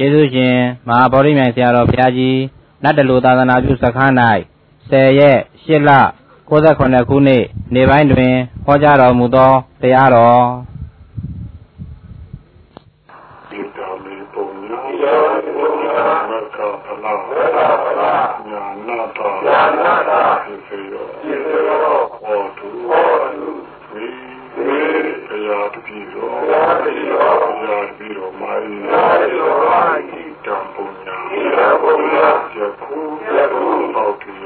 ကျေးဇူးရှင်မဟာဗောဓိမြိုင်ဆရာတော်ဘုရားကြီးနတ်တလူသာသနာပြုစခန်း၌10ရက်8လ68ခုနှစ်နေ့ပိုင်းတွင်ဟောကြားတော်မူသောတရားတော်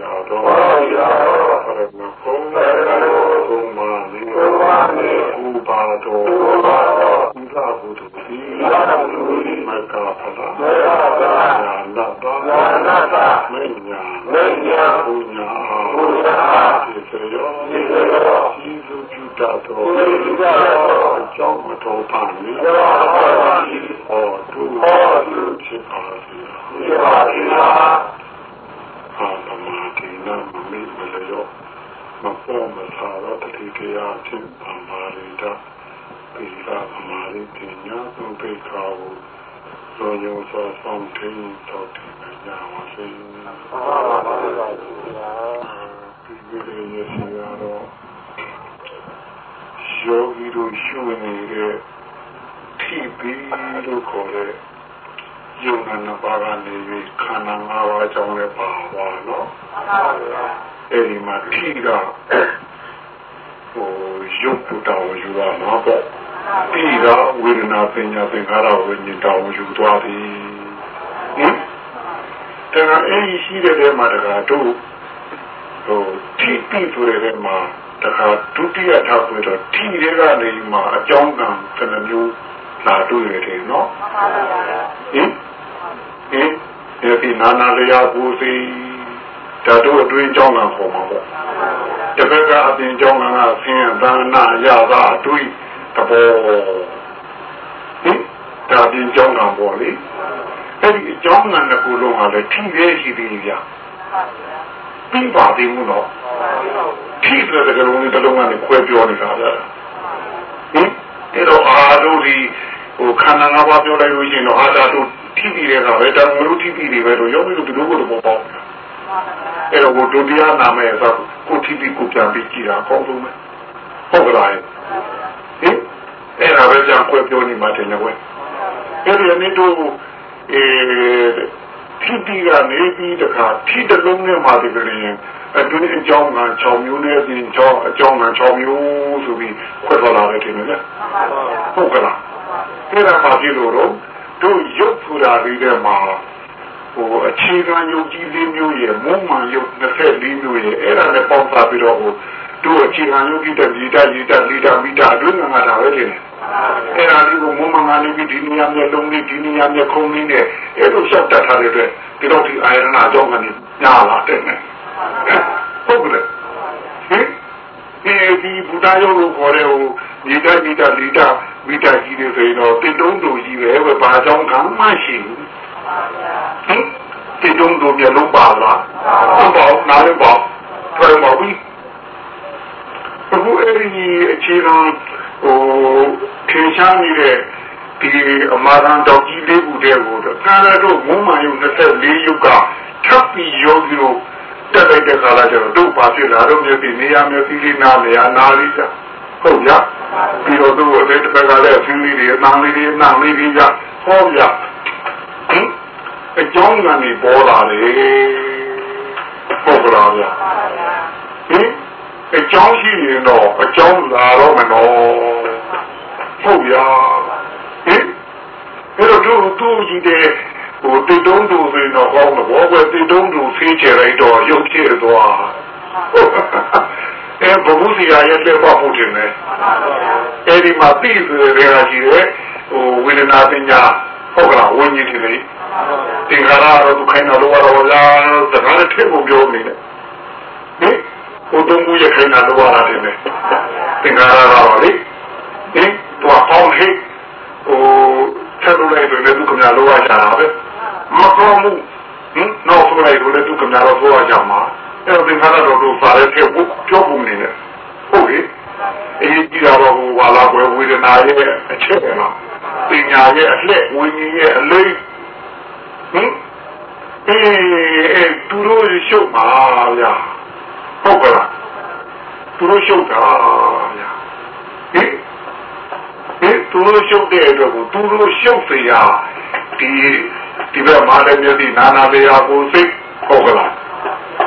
ပေါ တိယာတော်ပေါတိယာတော်ပရမဖုံးပရမဖုံးမာနီဖုံးမာနီဥပါတော်ဥပါတော်သီလဘုဒ္ဓသီလဘုဒ္ဓမကဖလာမကဖလာညာနာတာညာနာတာမညာမညာဘုညာဘုညာဒီစေရောဒီစေရောဒီလူကျူတာတော်ဒီလူကျူတာတော်အကြောင်းမတော်ပါဘူးဟောသူဟောသူဖြစ်ပါစေဖြစ်ပါစေအာပမာတိနာမမိမလျောမပေါ်မသာတော့တတိတရားချင်းပံပါရိတာပိသာပမာရိပညာသုပိခာဟုသောယောသောဆောင်ထင်းတော်တည်ညာဝစေအာပါပါပါဘုရားဒီလိုရရှိရတော့ယောဂီတို့ရှုနေတဲ့ထိပြီးလို့ခေါ်တဲ့ ယုံနာပါကနေပြီးခန္ဓာ၅ပါးအကြောင်းလည်းပါသွားနော်အဲ့ဒီမှာထိကဟိုရုပ်ပူတော်ယူရမှာပေါ့ပြီးတော့ဝေဒနာပညာသင်္ခါရဝိညာဉ်တော်ယူသွားပြီဟင်ဒါကအဲ့ဒီရှိတဲ့ထဲမှာတခါတို့ဟိုထိပြီးဆိုတဲ့မှာတခါဒုတိယထောက်ပြီးတော့ထိတဲ့ကနေမှအကြောင်းကံကနှမျိုးလာတွေ့ရတယ်နော်ဟင်ဟ င်ဒီနာနာလျာပူစီဒါတို့အတွင်းကြောင်းကံပေါ်မှာပေါ့တပတ်ကအပြင်ကြောင်းကံကဆင်းရဲသာနာရတာအတွေ့တဘောဟင်ဒါပြင်ကြောင်းကံပေါ်လေအဲ့ဒီအကြောင်းကံတစ်ခုလုံးဟာလည်းထိရဲရှိသေးဗျာပြီးပါသေးဘူးနော်ထိတဲ့ကလုံးတစ်လုံးကနေခွဲပြောနေတာဗျာဟင်အဲ့တော့အာတို့ဒီဟိုခန္ဓာငါးပါးပြောလိုက်လို့ရှိရင်တော့အာသာတို့ ထိပြီးတဲ့ကပဲတံမလို့ထိပြီးနေပဲတော့ရောက်ပြီးတော့ဒီလိုကိုတော့ပေါ့ပေါ့အဲ့တော့ဒုတိယနာမည်ဆိုကိုထိပြီးကိုပြန်ပြီးကြည့်တာအကောင်းဆုံးပဲဟုတ်ကလားဟင်အဲ့ဒါပဲကြံခွဲပြောနေမှတယ်ကွယ်အဲ့ဒီနေ့တို့အဲထိပြီးကနေပြီးတခါထိတလုံးနဲ့မှဒီလိုရင်အတွင်းအကြောင်းက6မျိုးနဲ့ပြင်6အကြောင်းက6မျိုးဆိုပြီးခွဲသွားလာတယ်တင်တယ်ဟုတ်ကလားအဲ့ဒါပါပြီလို့တော့ တို့ရုပ်ဖူတာလေးတဲ့မှာဟိုအခြေခံယုတ်ကြီးလေးမျိုးရဲ့မုံမှန်ယုတ်24မျိုးရဲ့အဲ့ဒါနဲ့ပေါင်းစားပြီးတော့ဟိုတို့အခြေခံယုတ်ကြီးတဲ့ဒီတာဒီတာဒီတာမီတာအတွင်းမှာဒါပဲတင်တယ်အဲ့ဒါလေးကိုမုံမှန်ကနေပြီးဒီနေရာမျိုးလုံးလေးဒီနေရာမျိုးခုံးလေးနဲ့အဲ့လိုရှောက်တတ်ထားတဲ့အတွက်ဒီတော့ဒီအာရဏအကြောင်းကနေညာလာတဲ့နဲ့ဟုတ်ကဲ့ဟင် ဒီဘုရားရုပ်ကိုခေါ်တဲ့ဟိုမိတာမိတာလီတာမိတာကြီးတွေဆိုရင်တော့တိတုံးတူကြီးပဲဘာကြောင့်ကမှရှိဘူးဟင်တိတုံးတူမျိုးလုံးပါလားဟုတ်ပါဘူးနားလည်းပါထွက်ပါဘူးအခုအဲ့ဒီအခြေခံဟိုထင်ရှားနေတဲ့ဒီအမာရန်တော်ကြီးလေးခုတည်းကိုကာရတို့မုံမာယု24ယုတ်ကထပ်ပြီးယောဂီတို့ တက်လိုက်တဲ့ခါလာကျတော့တို့ပါဖြစ်လာတော့မျိုးဒီနေရာမျိုးပြီးလေးနားနေရာနားလေးကြဟုတ်ရပြီးတော့သူ့အသေးတစ်ခါကလည်းအဖင်းလေးတွေအနားလေးတွေအနားလေးတွေကြဟောရအကြောင်းကနေပေါ်လာတယ်ဟုတ်ကလားဗျဟင်အကြောင်းရှိရင်တော့အကြောင်းလာတော့မနော်ဟုတ်ရဟင်အဲ့တော့သူသူကြီးတဲ့ ဟိုတိတုံးတူဆိုရင်တော့ကောင်းတယ်ဘောကွယ်တိတုံးတူဖေးချလိုက်တော့ရုပ်ဖြစ်သွားအဲဘုမှုစီရရဲ့လက်ပါဖို့တင်တယ်အဲဒီမှာသိဆိုတဲ့နေရာရှိတယ်ဟိုဝေဒနာပညာဟုတ်ကလားဝိညာဉ်တွေလေသင်္ခါရတော့သူခိုင်းတော့လောရောလားတခါတည်းထည့်ဖို့ပြောနေတယ်ဟင်ဟိုတုံးမှုရခိုင်းတာလောရတာတယ်သင်္ခါရတော့လေဟင်တော့ပေါင်းဟိဟို ဆက်လုပ်လိုက်တယ်လည်းသူကများလောရကြတာပဲမတော်မှုဟင်နောက်ဆုံးလိုက်လို့လည်းသူကများလောရကြမှာအဲ့တော့သင်္ခါရတော်တို့ဖာရဲဖြစ်ဖို့ကြောက်ပုံနေတယ်ဟုတ်လေအရေးကြီးတာတော့ဟိုဝါလာကွယ်ဝေဒနာရဲ့အချက်ပဲနော်ပညာရဲ့အလှည့်ဝိညာဉ်ရဲ့အလေးဟင်အဲအဲသူတို့ရှုပ်ပါဗျာဟုတ်ကဲ့လားသူတို့ရှုပ်တာဗျာဟင် သူတို့ရှုပ်တဲ့အတွက်ကိုသူတို့ရှုပ်เสียဒီဒီဘက်မှာလည်းမျက်စိနာနာလေးရာကိုစိတ်ဟုတ်ကလား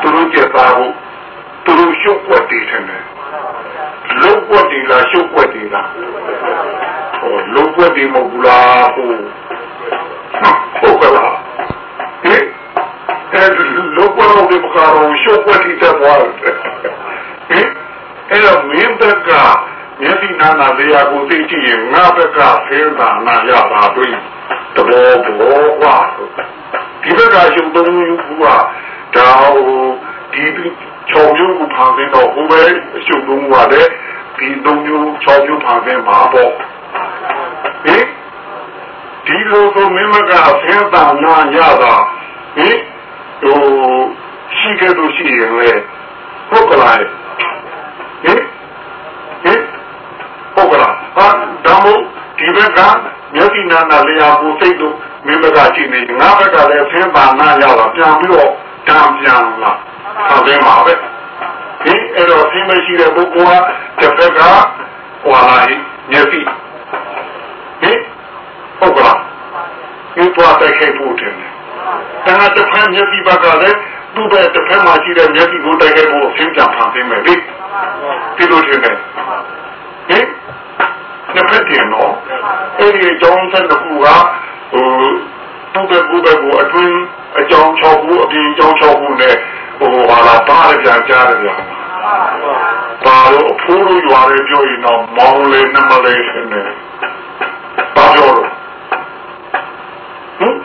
သူတို့ကြက်သားကိုသူတို့ရှုပ်ွက်တည်တယ်လုံးွက်တည်လားရှုပ်ွက်တည်လားဟောလုံးွက်တည်မဟုတ်ဘူးလားဟိုဟုတ်ကလားဟင်အဲလုံးွက်တော့ဒီမကားတော့ရှုပ်ွက်တည်တဲ့ဘွားဟင်အဲ့တော့မင်းဘက်က မျက်စိနာနာလေးရာကိုသိကြည့်ရင်ငါဘက်ကဆင်းတာနာရတာတွေ့တဘောဘောကွာဒီဘက်ကရှုပ်သုံးခုကဒါဟိုဒီချောင်းမျိုးကိုဖန်ဆင်းတော့ဟိုပဲရှုပ်သုံးခုကလည်းဒီသုံးမျိုးချောင်းမျိုးဖန်ဆင်းမှာပေါ့ဟင်ဒီလိုဆိုမင်းမကဆင်းတာနာရတာဟင်ဟိုရှိခဲ့လို့ရှိရင်လေဟုတ်ကလားဟင်ဟင်ဟုတ်ကလားဟာ ဒါမို့ဒီဘက်ကမျက်စိနာနာလျာကိုစိတ်တို့မင်းဘက်ကကြည့်နေငါဘက်ကလည်းဆင်းပါနာရတာပြန်ပြီးတော့တံပြန်လာဆောင်းင်းပါပဲဒီအဲ့တော့ဆင်းမရှိတဲ့ပုဂ္ဂိုလ်ကတစ်ဖက်ကဟွာလာမျက်စိဟင်ဟုတ်ကလားဒီတော့တိုက်ခိုက်ဖို့တယ်တန်တစ်ဖက်မျက်စိဘက်ကလည်းသူ့ဘက်တစ်ဖက်မှာရှိတဲ့မျက်စိကိုတိုက်ခိုက်ဖို့ဆင်းပြန်ဖန်ဆင်းမယ်လေဒီလိုထင်တယ်ဟင် နှစ်ဖက်တင်တော့အဲ့ဒီအကြောင်းဆက်တစ်ခုကဟိုသူ့ဘက်ကိုယ်ဘက်ကိုအတွင်းအကြောင်း၆ခုအပြင်အကြောင်း၆ခုနဲ့ဟိုဟာလာပါးပြန်ကြားတယ်ဗျာပါတော့အဖိုးတို့ရွာတွေပြောရင်တော့မောင်းလေးနမလေးရှင်နေပါပြောတော့ဟင်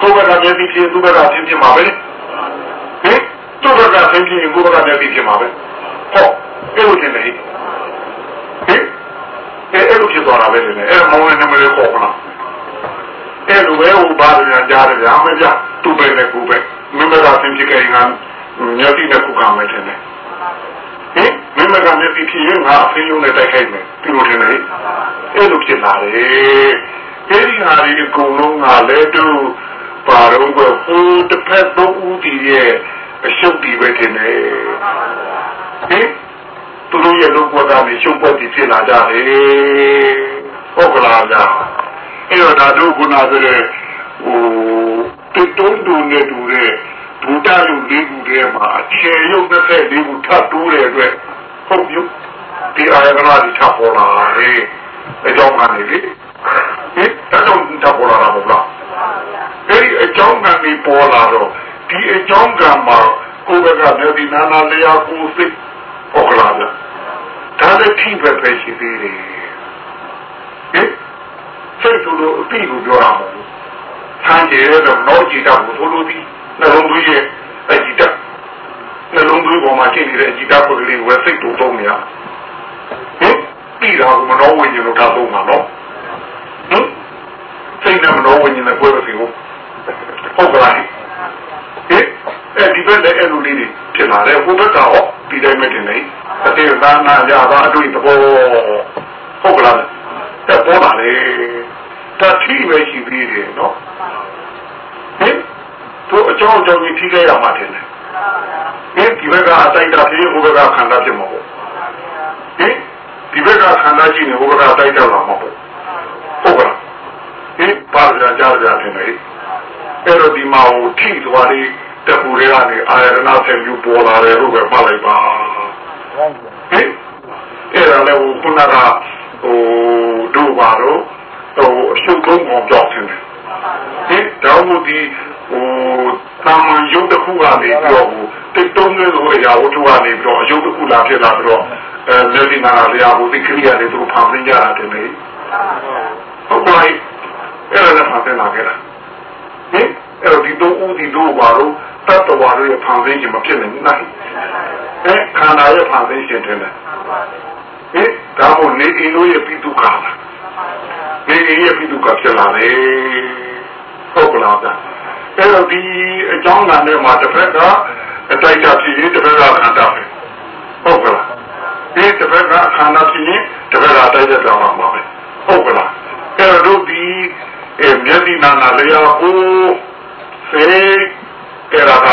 ကိုယ်ဘက်ကမျက်စိဖြစ်သူ့ဘက်ကဖြစ်ဖြစ်မှာပဲဟင်သူ့ဘက်ကဖြစ်ဖြစ်ကိုယ်ဘက်ကမျက်စိဖြစ်မှာပဲဟောအဲ့လိုတင်တယ်ဟင်အဲ အဲ့လိုဖြစ်သွားတာပဲနေအဲ့မောင်းလေးနမလေးခေါ်ခလားအဲ့လိုပဲဟိုပါးပြန်ကြားတယ်ဗျာမပြသူ့ပဲနဲ့ကိုယ်ပဲမင်းဘက်ကဖြစ်ဖြစ်ခဲ့ရင်မျက်စိနဲ့ခုခံမယ်ထင်တယ်ဟင်မင်းမကမျက်စိဖြစ်ရင်ငါအဖင်းယုံနဲ့တိုက်ခိုက်မယ်ဒီလိုထင်တယ်အဲ့လိုဖြစ်လာတယ်အဲ့ဒီဟာဒီအကုန်လုံးကလည်းတို့ပါတော့ကဟိုတစ်ဖက်သုံးဦးဒီရဲ့အရှုပ်ဒီပဲထင်တယ်ဟင်သူတို့ရဲ့လောကကနေရှုပ်ပွက်ပြီးဖြစ်လာကြတယ် ဟုတ်ကလားဗျာအဲ့တော့ဒါတို့ခုနကဆိုတဲ့ဟိုတုံးတုံးနဲ့တူတဲ့ဘုဒ္ဓလူလေးခုထဲမှာအခြေရုပ်တစ်ဆက်လေးခုထပ်တိုးတဲ့အတွက်ဟုတ်ပြီဒီအာရကနာဒီထပ်ပေါ်လာတယ်အကြောင်းကနေလေဟင်အဲ့တော့ထပ်ပေါ်လာတာမဟုတ်လားအဲ့ဒီအကြောင်းကနေပေါ်လာတော့ဒီအကြောင်းကမှာကိုယ်ကမျက်ဒီနာနာလျာကိုစိတ်ဟုတ်လားဗျဒါလည်းထိပဲပဲရှိသေးတယ် ဟင်စိတ်ဆိုလို့အပြီးကိုပြောတာမဟုတ်ဘူးဆန်းကျဲတော့တော့ကြည့်တော့ဘုလိုဒီနှလုံးသွေးရဲ့အကြည့်တာနှလုံးသွေးပေါ်မှာရှိနေတဲ့အကြည့်တာကိုလေးဝယ်စိတ်တူသုံးနေရဟင်ပြီးတာကမနှောဝင်ရင်တော့ဒါသုံးမှာနော်ဟင်စိတ်နဲ့မနှောဝင်ရင်လည်းကိုယ်ပဲစီဟုတ်ဟုတ်ကလားဟင်အဲဒီဘက်လည်းအဲ့လိုလေးတွေဖြစ်လာတယ်ဟိုဘက်ကဟောဒီတိုင်းမဲ့တင်နေအတေသာနာကြတာအတွေ့သဘောဟုတ်ကလား တက်ပေါ်လာလေတတိပဲရှိသေးတယ်နော်ဟင်တို့အကြောင်းအကြောင်းကြီးထိခဲ့ရမှာတယ်ဟင်ဒီဘက်ကအတိုက်တာဖြစ်ဟိုဘက်ကခန္ဓာဖြစ်မှာပေါ့ဟင်ဒီဘက်ကခန္ဓာရှိနေဟိုဘက်ကတိုက်တာလာမှာပေါ့ဟုတ်ကလားဟင်ပါကြကြကြတယ်နေအဲ့တော့ဒီမှာဟိုထိသွားလေးတပူတွေကနေအာရဏဆင်ပြပေါ်လာတယ်လို့ပဲမှတ်လိုက်ပါဟင်အဲ့ဒါလည်းဟိုခုနကဟို တို့ပါတော့ဟိုအရှုပ်ဆုံးအောင်ကြောက်တယ်ဟင်တောင်းမှုဒီဟိုတာမန်ရုပ်တစ်ခုကနေပြီးတော့ဟိုတိတ်တုံးလို့အရာဝတ္ထုကနေပြီးတော့အယုတ်တစ်ခုလာဖြစ်လာပြီးတော့အဲလက်ဒီနာလျာဟိုဒီခရိယာတွေသူဖန်ဆင်းကြတာတယ်လေဟုတ်ပါရဲ့အဲ့ဒါလည်းဖန်ဆင်းလာခဲ့တာဟင်အဲ့တော့ဒီတော့ဦးဒီတော့ပါတော့တတ်တော်ရရဲ့ဖန်ဆင်းခြင်းမဖြစ်နိုင်ဘူးနိုင်အဲခန္ဓာရဲ့ဖန်ဆင်းခြင်းတယ် ဟင်ဒါမို့နေအင်းတို့ရဲ့ပိတုကာလာနေအင်းရဲ့ပိတုကာဖြစ်လာတယ်ဟုတ်ကလားဗျအဲ့တော့ဒီအကြောင်းကလည်းမှာတစ်ဖက်ကအတိုက်တာဖြစ်ရင်တစ်ဖက်ကခန္ဓာပဲဟုတ်ကလားဒီတစ်ဖက်ကခန္ဓာဖြစ်ရင်တစ်ဖက်ကတိုက်တဲ့ကြောင်းမှာပဲဟုတ်ကလားအဲ့တော့တို့ဒီမျက်စိနာနာလျာကိုစေအဲ့ဒါက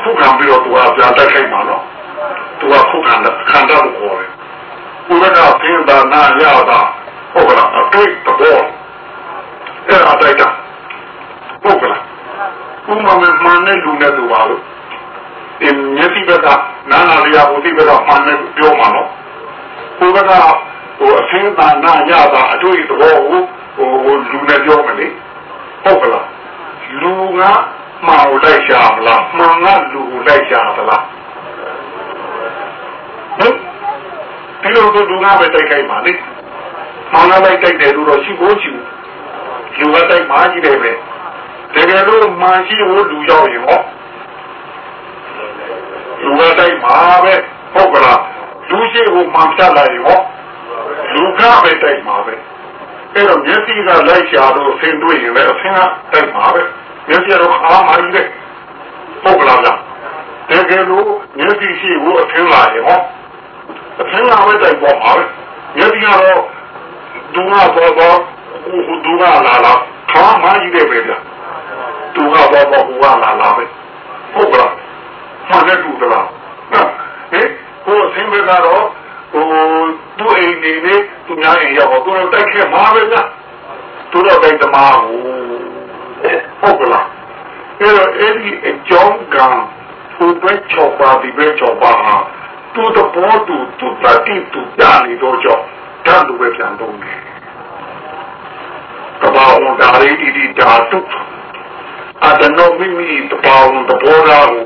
ခုခံပြီးတော့သူကပြန်တက်ခိုက်မှာနော်သူကခုခံတယ်ခံတယ်လို့ခေါ်တယ် ဘုရားကသင်္သာနာရတာဟုတ်ကလားအတွေ့တဘောအဲ့အတိုက်တာဟုတ်ကလားဘုမမမနဲ့လူနဲ့သူပါလို့ဒီမျက်စိဘက်ကနာနာလျာဘုသိဘက်ကမှန်နဲ့ပြောမှာနော်ဘုရားကဟိုအသင်္သာနာရတာအတွေ့တဘောကိုဟိုလူနဲ့ပြောမယ်လေဟုတ်ကလားလူကမှောင်လိုက်ရှာမလားမှန်ကလူလိုက်ရှာသလားဟင် ဒီလိုသူလူကပဲတိုက်ခိုက်ပါလေမှန်ကလိုက်တိုက်တယ်လို့တော့ရှိဖို့ရှိဘူးလူကတိုက်မှကြီးတယ်ပဲတကယ်လို့မှန်ရှိဖို့လူရောက်ရင်ဟောလူကတိုက်မှာပဲဟုတ်ကလားလူရှိကိုမှန်ဖြတ်လိုက်ရောလူကပဲတိုက်မှာပဲအဲ့တော့မျက်စိကလိုက်ရှာတော့ဆင်းတွေ့ရင်လည်းအဆင်းကတိုက်မှာပဲမျက်စိတော့ခါမှကြီးတယ်ဟုတ်ကလားဗျတကယ်လို့မျက်စိရှိကိုအဆင်းလာရင်ဟော အဆင်းကပဲတိုက်ပေါ်မှာပဲမျက်စိကတော့ဒူနာပေါ်ပေါ်ဟိုဒူနာလာလာခါမှကြီးတယ်ပဲဗျဒူနာပေါ်ပေါ်ဟိုကလာလာပဲဟုတ်ကလားမှန်တယ်တူသလားဟဲ့ဟိုအဆင်းပဲကတော့ဟိုသူ့အိမ်နေနေသူများအိမ်ရောက်တော့သူတို့တိုက်ခဲ့မှာပဲဗျသူတို့တိုက်သမားဟိုဟုတ်ကလားအဲ့တော့အဲ့ဒီအကြောင်းကသူပဲချောပါဒီပဲချောပါဟာ သူတဘောသူသူတတိသူတာနေတော့ကြောင့်တန်သူပဲပြန်တော့တယ်တဘာဝဒါရီဒီဒီဓာတုအတနောမိမိတဘာဝတဘောရာကို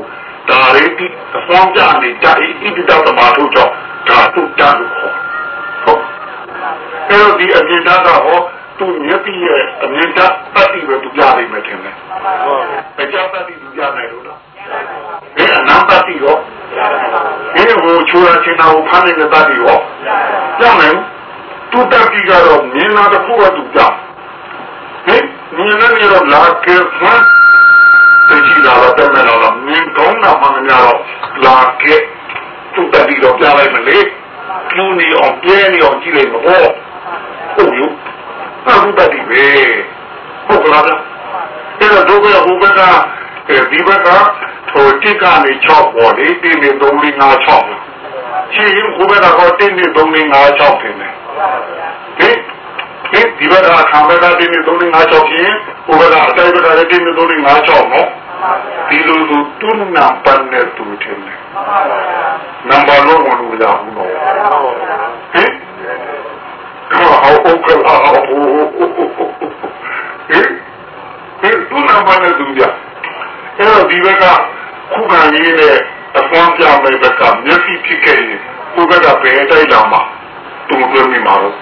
ဒါရီဒီအဖောင်းကြနေဓာရီဣတိတသမာထုကြောင့်ဓာတုတန်လို့ခေါ်ဟုတ်အဲ့တော့ဒီအမြင်ဓာတ်ကဟောသူမျက်ပြီးရဲ့အမြင်ဓာတ်တတိပဲသူပြနိုင်မယ်ထင်တယ်ဟုတ်အကြောင်းတတိသူပြနိုင်လို့လား ဒီအနံတတိရောဒီဟိုချူရချင်းတော်ဖမ်းနေတဲ့တတိရောပြနိုင်သူတတိကတော့မြင်လာတဲ့ခုကသူပြဟင်မြင်နေရတော့လာကေဖန်တတိလာတော့တမန်တော်မြင်ကောင်းတာမှမများတော့လာကေသူတတိတော့ပြလိုက်မလေကျူးနေအောင်ပြဲနေအောင်ကြည့်လိုက်မဟောဟုတ်ယူအခုတတိပဲဟုတ်ကလားအဲ့တော့ဒုက္ခဟိုဘက်ကဒီဘက်က ဟိုတိကနေ6ပေါ်လေတိနေ3 4 5 6ရှိရင်ဟိုဘက်ကတော့တိနေ3 4 5 6တင်တယ်ဟင်ဒီဒီဘက်ကခံဘက်ကတိနေ3 4 5 6ဖြစ်ရင်ဟိုဘက်ကအတိုင်းဘက်ကလည်းတိနေ3 4 5 6နော်ဒီလိုသူတွန်းနာပန်းနဲ့သူထင်တယ်နံပါတ်လုံးဝင်လို့ရဘူးနော်ဟင်ဟောဟုတ်ကလားဟင်ဟင်သူနာပန်းနဲ့သူကြအဲ့တော့ဒီဘက်က ခုခံရေးနဲ့အစွမ်းပြမဲ့ဘက်ကမျက်စိဖြစ်ခဲ့ရင်ကိုယ်ကဘယ်တိုက်လာမှာသူမပြောမိမှာတော့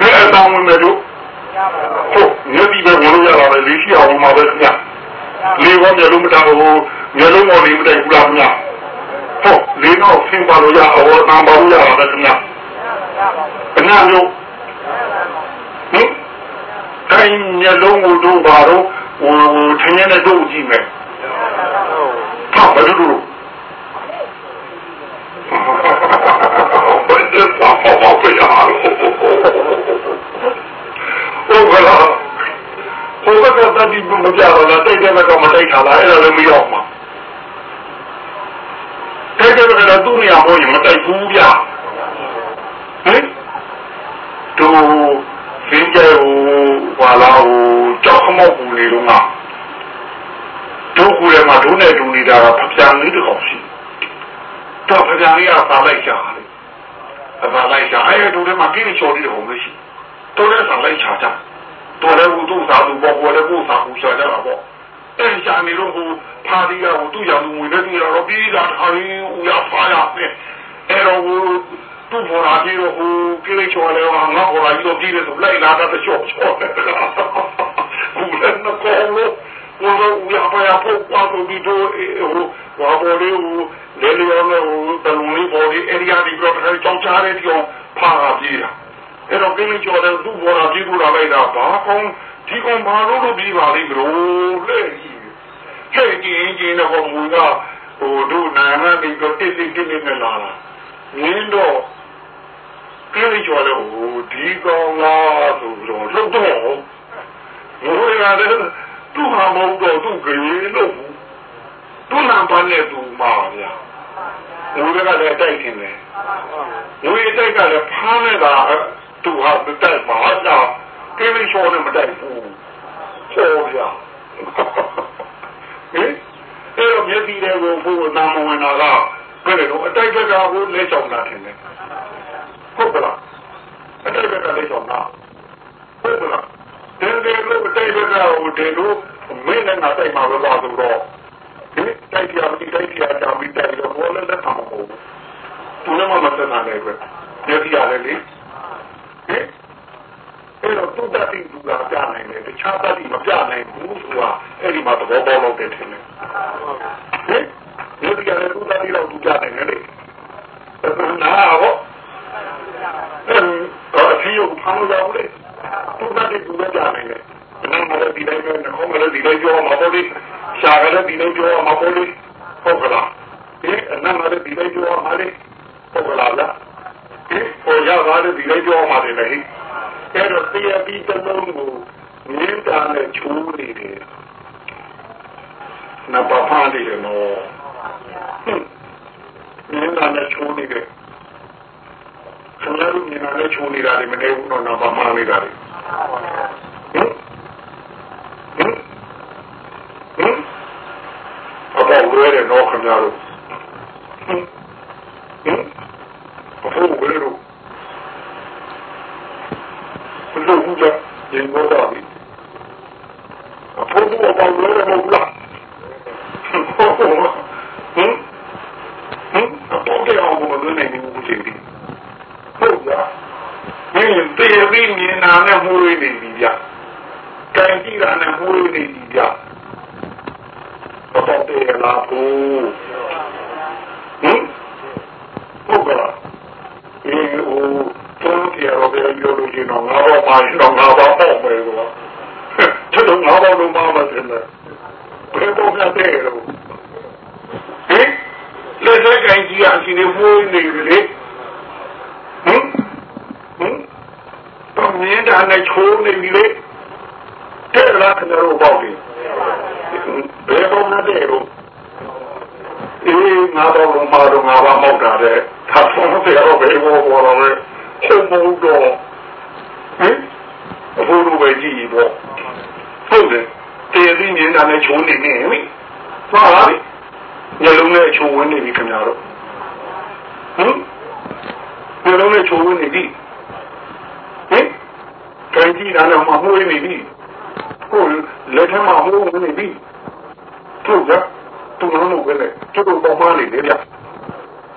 အဲ့အတောင်းဝင်မယ်လို့ဟုတ်မျက်စိပဲဝင်လို့ရတာလေလေးရှိအောင်မှာပဲခင်ဗျလေးဘောမျက်လုံးမတောင်ဘူးမျက်လုံးပေါ်လေးမတိုင်ဘူးလားခင်ဗျဟုတ်လေးတော့ဆင်းပါလို့ရအောင်နာပါလို့ရတာခင်ဗျအနာမျိုးဟင်တိုင်းမျက်လုံးကိုတို့ပါတော့ဟိုထင်းနေတဲ့တို့ကြည့်မယ်ဟာ ဘယ်လိုဘယ်လိုပါပါပြရအောင်ဟိုကလာဟိုကတတိမပြတော့လားတိတ်တဲ့ဘက်ကမတိတ်ထားလားအဲ့ဒါလည်းမရောက်မှာတိတ်တဲ့ဘက်ကသူ့နေရာဟိုရင်မတိတ်ဘူးဗျဟင်တို့စင်ကြဟိုဘာလာဟိုကြောက်ခမောက်ပူနေတော့ ငါတို့ကူထဲမှာတို့နဲ့တူနေတာကဖျံလေးတစ်ခေါက်ရှိတော့ဖျံလေးကပါလိုက်ရှာတယ်အပါလိုက်ရှာအဲတို့ထဲမှာကိရိချော်လေးတော့မရှိတို့လည်းဆောင်လိုက်ချာကြတော်လည်းဟိုသူ့သာသူပေါ့ပေါ်လည်းကိုယ်သာဟိုရှာကြတာပေါ့အဲရှာနေတော့ဟိုဖာဒီကဟိုသူ့ရောင်လူဝင်နေတူတော့ပြီးတာခါရင်းဦးရဖာရနဲ့အဲတော့ဟိုသူ့ပေါ်လာပြီးတော့ဟိုကိရိချော်လည်းငါပေါ်လာပြီးတော့ပြီးတယ်ဆိုလိုက်လာတာတော့ချော့ချော့တယ်ဟိုလည်းမ ကိုယ်ကဦးရပါရပုတ်သွားလို့ဒီတို့ဟိုဘာပေါ်လေးဟိုလေလျော်နဲ့ဟိုတလူလေးပေါ်လေးအဲ့ဒီအဒီပြောတဲ့ကြောင်ချားတဲ့ကြောင်ဖာပြေးတာအဲ့တော့ပြင်းကြော်တဲ့သူ့ဘောရာပြေးလို့လာလိုက်တာဘာကောင်းဒီကောင်ဘာလို့လို့ပြီးပါလိမ့်မလို့လဲကြီးဟဲ့ကြီးအင်းကြီးနဲ့ဟိုမူကဟိုတို့နာမပြီးတော့တိတိတိနဲ့လာလာငင်းတော့ပြင်းကြော်တဲ့ဟိုဒီကောင်ကဆိုတော့လှုပ်တော့ဘိုးရတယ် သူ့ဟာမဟုတ်တော့သူ့ကလေးလို့သူ့နံပါတ်နဲ့သူမှာဗျာငွေကလည်းတိုက်ခင်တယ်ငွေတိုက်ကလည်းဖမ်းနေတာသူဟာတိုက်ပါတော့ကိလေသာနဲ့မတိုက်ဘူးဟောဗျာဟင်အဲ့တော့မျက်စိတွေကိုဘုရားနာမဝင်တာကဘယ်လိုအတိုက်ဘက်ကကိုလဲချောင်းတာထင်တယ်ဟုတ်ကလားအတိုက်ဘက်ကလဲချောင်းတာဟုတ်ကလား တယ်တယ်လို့အတိုက်ဘက်ကဟိုတယ်လို့မင်းနဲ့ငါတိုက်မှာပဲပါဆိုတော့ဒီတိုက်ပြပြီးတိုက်ပြကြပြီးတိုက်တော့ဘောလည်းလက်ခံမဟုတ်ဘူးသူလည်းမမတနာလည်းပဲမျက်စိရတယ်လေဟင်အဲ့တော့သူတတိလူကပြနိုင်တယ်တခြားတတိမပြနိုင်ဘူးဆိုတာအဲ့ဒီမှာသဘောပေါက်လို့တယ်ထင်တယ်ဟင်မျက်စိရတယ်သူတတိတော့သူပြနိုင်တယ်လေအဲ့ဒါနာဟောအဲ့တော့အထီးကိုဖမ်းလို့ရဘူးလေ သူတတိသူလည်းပြနိုင်တယ်နာမလည်းဒီတိုင်းပဲနှောင်းလည်းဒီတိုင်းပြောမှာပေါ့လေရှာကလည်းဒီတိုင်းပြောမှာပေါ့လေဟုတ်ကလားဒီအနမလည်းဒီတိုင်းပြောမှာလေဟုတ်ကလားလားဒီပေါ်ရတာလည်းဒီတိုင်းပြောမှာလေဟဲ့အဲ့တော့တရားပြီးတဲ့လုံးကိုမြင်းတာနဲ့ချိုးနေတယ်နပဖားနေတယ်နော်မြင်းတာနဲ့ချိုးနေတယ် ဆန္ဒလူမြင်းတာနဲ့ချိုးနေတာလေမနေဘူးတော့နပဖားနေတာလေဟင်ဟင်ဟင်အပေါ်ဝဲတယ်တော့ခင်ဗျားတို့ဟင်ဟင်အပေါ်ဝဲတော့ဘယ်လိုကူကြရင်တော့တာပြီအပေါ်ကအပေါ်ဝဲတယ်မဟုတ်လားဟင်ဟင်အပေါ်တဲ့အောင်မလို့နေနေဘူးချင်းဒီ ဟုတ်လားဟင်တေးပြီးမြင်နာနဲ့မှုရနေပြီဗျာကံကြည့်တာနဲ့မှုရနေပြီဗျာတော့တယ်လာဘူးဟင်ဟုတ်ကလားဒီဟိုသုံးပြရောပဲပြောလို့ရှိတော့ငါတော့ပါရှိတော့ငါတော့ပေါ့မယ်ကွာချက်တော့ငါတော့လုံးပါမတယ်လေဘယ်တော့မှတဲ့ရောဟင်လက်စကံကြီးအရှင်နေမှုနေလေ ဟင်ဟင်တော့မြင်တာနဲ့ချိုးနေပြီလေတဲ့လားခင်ဗျားတို့ပေါ့ပြီဘယ်တော့မှတဲ့ရောအေးငါတော့လုံးပါတော့ငါပါမောက်တာတဲ့သာဆုံးတဲ့ရောဘယ်ဘောဘောတော့လဲဟုတ်မဟုတ်တော့ဟင်အဖိုးတို့ပဲကြည့်ပေါ့ဟုတ်တယ်တည်သိမြင်တာနဲ့ချုံနေနေပြီသွားပါပြီညလုံးနဲ့ချုံဝင်နေပြီခင်ဗျားတို့ဟင် ညလုံးနဲ့ချုံဝင်နေပြီဟင်ကြင်ကြည့်တာနဲ့မှမှုနေပြီဟုတ်လက်ထမှာမှုဝင်နေပြီဟုတ်ကြသူလုံးလို့ပဲလေသူတို့ပေါ်မှနေလေဗျ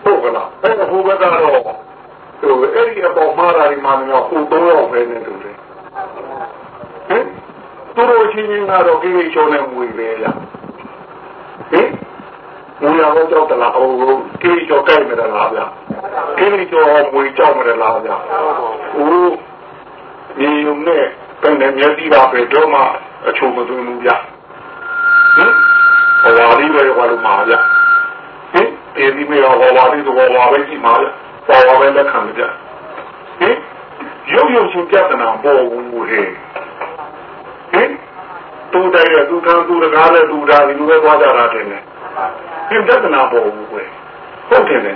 ဟုတ်ကလားအဲ့ဒါဟိုဘက်ကတော့ဟိုအဲ့ဒီအပေါ်မှားတာဒီမှာမျိုးဟိုတော့ရောက်ပဲနေတူတယ်ဟင်သူတို့ချင်းချင်းကတော့ကိလေသာနဲ့မွေပဲလားဟင် ဘုရားတော်ကြောက်တလားဟိုကိလေသာကြိုက်မလားဗျကိလေသာမွေကြောက်မလားဗျဟိုဒီုံနဲ့ပြန်နေမျက်စိပါပဲတော့မှအချုံမသွင်းဘူးဗျဟင်ဟောပါလိပဲဟောလို့မှာဗျဟင်အဲဒီမေဟောပါလိတော့ဟောပါပဲကြည့်မှာဗျပေါ်ပါပဲလက်ခံကြဟင်ရုပ်ရုပ်ချင်းပြဿနာပေါ်ဘူးဟဲ့ဟင်တူတိုင်းရသူခံသူတကားလည်းသူတာဒီလိုပဲသွားကြတာတင်တ ယ်ဟင်ပြဿနာပေါ်ဘူးကွယ်ဟုတ်တယ်လေ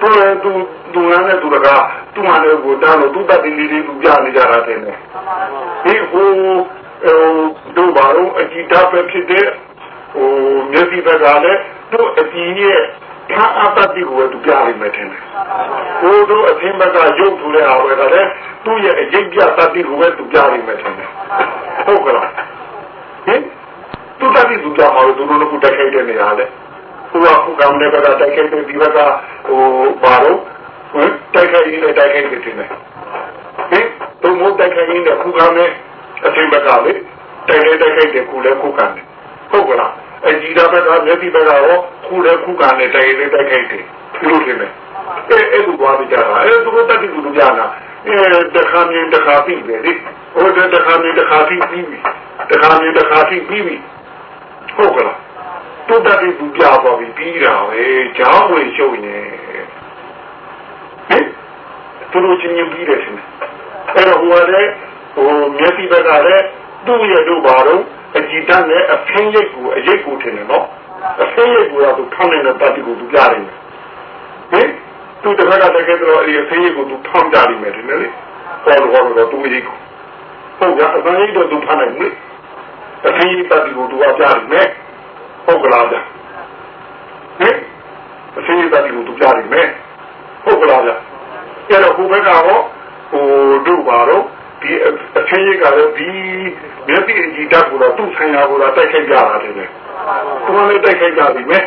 သူလည်းသူသူလည်းသူတကားသူမှလည်းကိုတားလို့သူတတ်တင်လေးလေးသူပြနေကြတာတင်တယ်ဟင်ဟိုဟိုတို့ဘာလို့အကြည့်တာပဲဖြစ်တဲ့ဟိုမျက်စိဘက်ကလည်းသူ့အကြည့်ရဲ့ခံအပ်တတ်ပြီးကိုသူပြလိမ့်မယ်ထင်တယ်။ကိုတို့အသင်းဘက်ကရုပ်ထူတဲ့အားပဲကလည်းသူ့ရဲ့အရေးပြတတ်ပြီးကိုပဲသူပြလိမ့်မယ်ထင်တယ်။ဟုတ်ကလား။ဟင်သူတတ်ပြီးသူပြမှာလို့သူတို့ကတိုက်ခိုက်တဲ့နေရာလေ။ ဟိုကခုကံတဲ့ဘက်ကတိုက်ခိုက်တဲ့ဒီဘက်ကဟိုဘာလို့ဟင်တိုက်ခိုက်ရင်းနဲ့တိုက်ခိုက်နေတယ်။ဟင်သူမို့တိုက်ခိုက်ရင်းနဲ့ခုကံနဲ့အသင်းဘက်ကလေတိုက်ခိုက်တိုက်ခိုက်တဲ့ခုလည်းခုကံတယ်။ဟုတ်ကလား။အကြည်တာဘက်ကမျက်စိဘက်ကတော့ခုလည်းခုကနဲ့တိုင်လေးတိုက်ခိုက်တယ်ဒီလိုတင်တယ်အဲအဲ့လိုသွားကြတာအဲသူတို့တက်ပြီးလူကြတာအဲတခါမြင်တခါပြီးပဲလေဟိုတခါမြင်တခါပြီးပြီးပြီတခါမြင်တခါပြီးပြီးပြီဟုတ်ကလား တို့တက်ပြီးလူကြသွားပြီပြီးတာပဲကြောင်းဝင်ရှုပ်နေဟင်သူတို့ချင်းချင်းပြီးတယ်ရှင်အဲ့တော့ဟိုကလည်းဟိုမျက်စိဘက်ကလည်းသူ့ရဲ့တို့ဘာတော့အကြည်တတ်နဲ့အဖင်းရိတ်ကိုအရိတ်ကိုထင်တယ်နော်အဖေရဲ့ကိုတော့သူထောင်းနေတဲ့တတိကိုသူကြားနေတယ်ဟင်သူတခါတည်းကတော့အဲ့ဒီအဖေရဲ့ကိုသူထောင်းကြနေမယ်ဒီနေ့လေပေါ်တော့တော့သူကြီးကိုဟုတ်ကအတိုင်းတော့သူဖမ်းနိုင်လေအဖေရဲ့တတိကိုသူကြားနေမယ် ဟုတ်ကလားဗျဟင်အဖေရဲ့တတိကိုသူကြားနေမယ်ဟုတ်ကလားဗျအဲ့တော့ဘုဘကတော့ဟိုတို့ပါတော့ဒီအချင်းကြီးကလည်းဒီမျက်စိအကြည့်တတ်ကိုတော့သူ့ဆိုင်ရာကိုတော့တိုက်ခိုက်ကြတာတယ်။သူကလည်းတိုက်ခိုက်ကြပြီမဲ့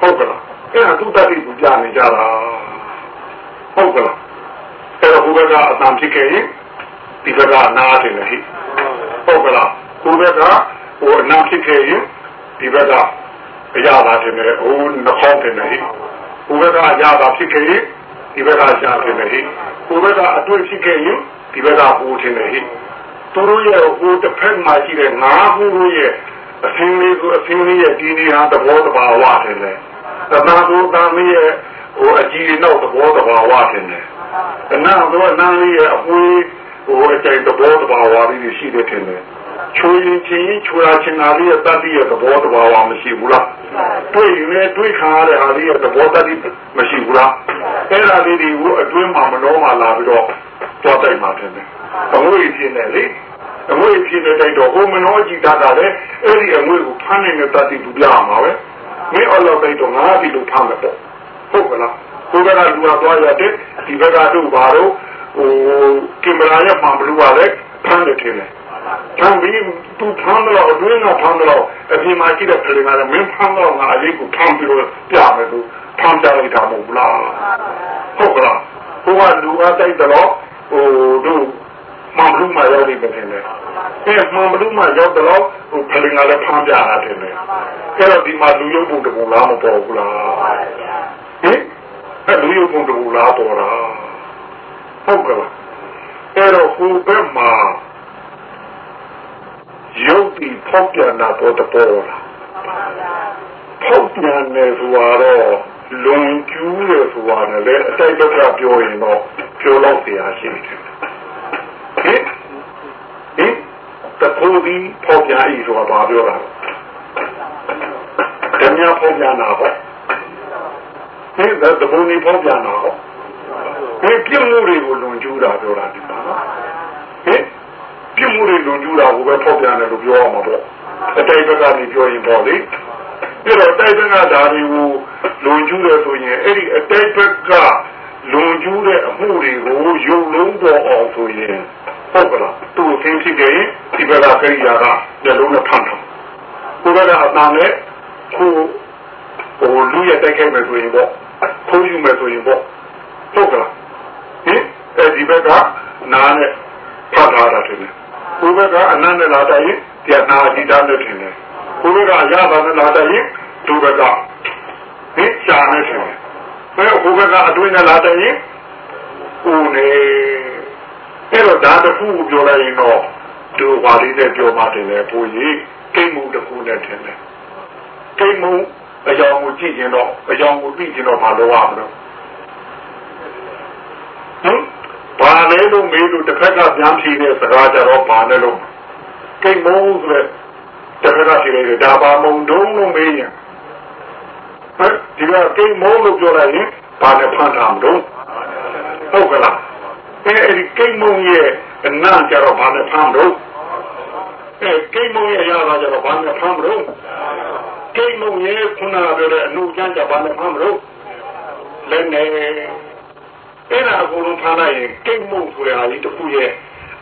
ဟုတ်ကလား။အဲ့ဒါသူ့တတ်ပြီးကြားနေကြတာဟုတ်ကလား။အဲ့တော့ဘုရားကအတန်ဖြစ်ခဲ့ရင်ဒီဘက်ကနားတယ်လေဟုတ်ကလား။ဘုရားကဟိုအနာဖြစ်ခဲ့ရင် ဒီဘက်ကအရာသာတယ်လေဟိုနှခေါင်းတယ်လေဘုရားကအရာသာဖြစ်ခဲ့ရင်ဒီဘက်ကရှားတယ်လေဘုရားကအတွေ့ဖြစ်ခဲ့ရင်ဒီဘက်ကဟိုထင်တယ်ဟိသူတို့ရဲ့ဟိုတစ်ဖက်မှာရှိတဲ့ငါးခုတို့ရဲ့အစင်းလေးကိုအစင်းလေးရဲ့ဒီနေဟာသဘောတဘာဝတယ်လေသမာဓိသားမီးရဲ့ဟိုအကြည့်နောက်သဘောတဘာဝတယ်လေအနာတော့နာလေးရဲ့အပွေးဟိုအကြိမ်သဘောတဘာဝလေးရှိတဲ့တယ်လေ ချိုးရင်ချင်းချိုးရချင်းအားလေးရဲ့တတိရဲ့သဘောတဘာဝမရှိဘူးလားတွေ့ရင်လည်းတွေ့ခါရတဲ့အားလေးရဲ့သဘောတတိမရှိဘူးလားအဲ့ဒါလေးတွေကိုအတွင်းမှာမနှောမှလာပြီးတော့သွားတိုက်မှာတယ်အငွေဖြစ်နေလေအငွေဖြစ်နေတိုက်တော့ဟိုမနောကြည်တာကလည်းအဲ့ဒီအငွေကိုဖမ်းနေတဲ့တတိသူပြရမှာပဲမင်းအလောတိုက်တော့ငါဒီလိုဖမ်းမယ်ပေါ့ဟုတ်ကလားကိုယ်ကလူကသွားရတဲ့ဒီဘက်ကတို့ဘာလို့ဟိုကင်မရာရဲ့မှမလို့ရလဲဖမ်းတယ်ထင်တယ် ဖမ်းပြီးသူဖမ်းတော့အတွင်းကဖမ်းတော့အပြင်မှာရှိတဲ့ပြည်ကလည်းမင်းဖမ်းတော့ငါအလေးကိုဖမ်းပြီးတော့ပြမယ်သူဖမ်းကြလိုက်တာမဟုတ်လားဟုတ်ကလားဟိုကလူအတိုက်တော့ဟိုတို့မမလူမရောက်နေတယ်နဲ့အဲမမလူမရောက်တော့ဟိုဖလင်ကလည်းဖမ်းပြတာတယ်နဲ့အဲ့တော့ဒီမှာလူရုပ်ပုံတပုံလားမပေါ်ဘူးလားဟင်အဲ့လူရုပ်ပုံတပုံလားပေါ်တာဟုတ်ကလားအဲ့တော့ဟိုဘက်မှာ ယုတ်ပြီးဖောက်ပြန်တာပေါ်တပေါ်လားဖောက်ပြန်တယ်ဆိုတာတော့လွန်ကျူးတယ်ဆိုတာနဲ့လည်းအတိုက်ပက္ခပြောရင်တော့ပြောလို့ဆရာရှိတယ်ဟင်ဟင်တခုပြီးဖောက်ပြန်ဤဆိုတာဘာပြောတာလဲဓမြဖောက်ပြန်တာဟောဟင်တခုပြီးဖောက်ပြန်တာဟောဒီပြုံးမှုတွေကိုလွန်ကျူးတာပြောတာဒီပါ ပြမှုတွေလွန်ကျူးတာကိုပဲဖောက်ပြန်တယ်လို့ပြောရမှာပေါ့အတိုက်ဘက်ကနေပြောရင်ပေါ့လေပြီးတော့တိုက်ဘက်ကဒါတွေကိုလွန်ကျူးတယ်ဆိုရင်အဲ့ဒီအတိုက်ဘက်ကလွန်ကျူးတဲ့အမှုတွေကိုယုံလုံးပေါ်အောင်ဆိုရင်ဟုတ်ကလားသူ့အသိဖြစ်ခဲ့ရင်ဒီဘက်ကကိရိယာကမျက်လုံးနဲ့ဖမ်းထားကိုယ်ကအတန်နဲ့ကိုဟိုလူရတိုက်ခိုက်မယ်ဆိုရင်ပေါ့ခိုးယူမယ်ဆိုရင်ပေါ့ဟုတ်ကလားဟင်အဲဒီဘက်ကနားနဲ့ဖတ် ထားတာတယ်ကိုယ်ဘက်ကအနန္တလာတိုင်းတရားနာအတိတာနဲ့ထင်တယ်ကိုယ်ဘက်ကရပါနဲ့လာတိုင်းဒုဘက်ကဟင်ရှာနေတယ်ဘယ်ဟိုဘက်ကအတွင်းနဲ့လာတဲ့ရင်ဦးနေအဲ့တော့ဒါတခုပြောလိုက်ရင်တော့သူပါလေးနဲ့ပြောမှတယ်လေပိုကြီးကိမှုတခုနဲ့ထင်တယ်ကိမှုအကြောင်းကိုကြည့်ရင်တော့အကြောင်းကိုသိရင်တော့မလိုရဘူးဟင် ဘာလဲလို့မေးလို့တစ်ခါကပြန်ဖြေတဲ့စကားကြတော့ဘာလဲလို့ကိမှုဆိုတဲ့တစ်ခါကဖြေတယ်ဒါပါမုံတုံးလို့မေးရင်ဟဲ့ဒီကကိမုံလို့ပြောလိုက်ရင်ဘာနဲ့ဖန်တာမလို့ဟုတ်ကလားအဲအဲဒီကိမုံရဲ့အနံ့ကြတော့ဘာနဲ့ဖန်လို့အဲကိမုံရဲ့ရတာကြတော့ဘာနဲ့ဖန်မလို့ကိမုံရဲ့ခုနကပြောတဲ့အနုကျမ်းကြဘာနဲ့ဖန်မလို့လည်းနေ အဲ့ဒါအကုန်လုံးထားလိုက်ရင်ကိမုံဆိုတဲ့ဟာကြီးတစ်ခုရဲ့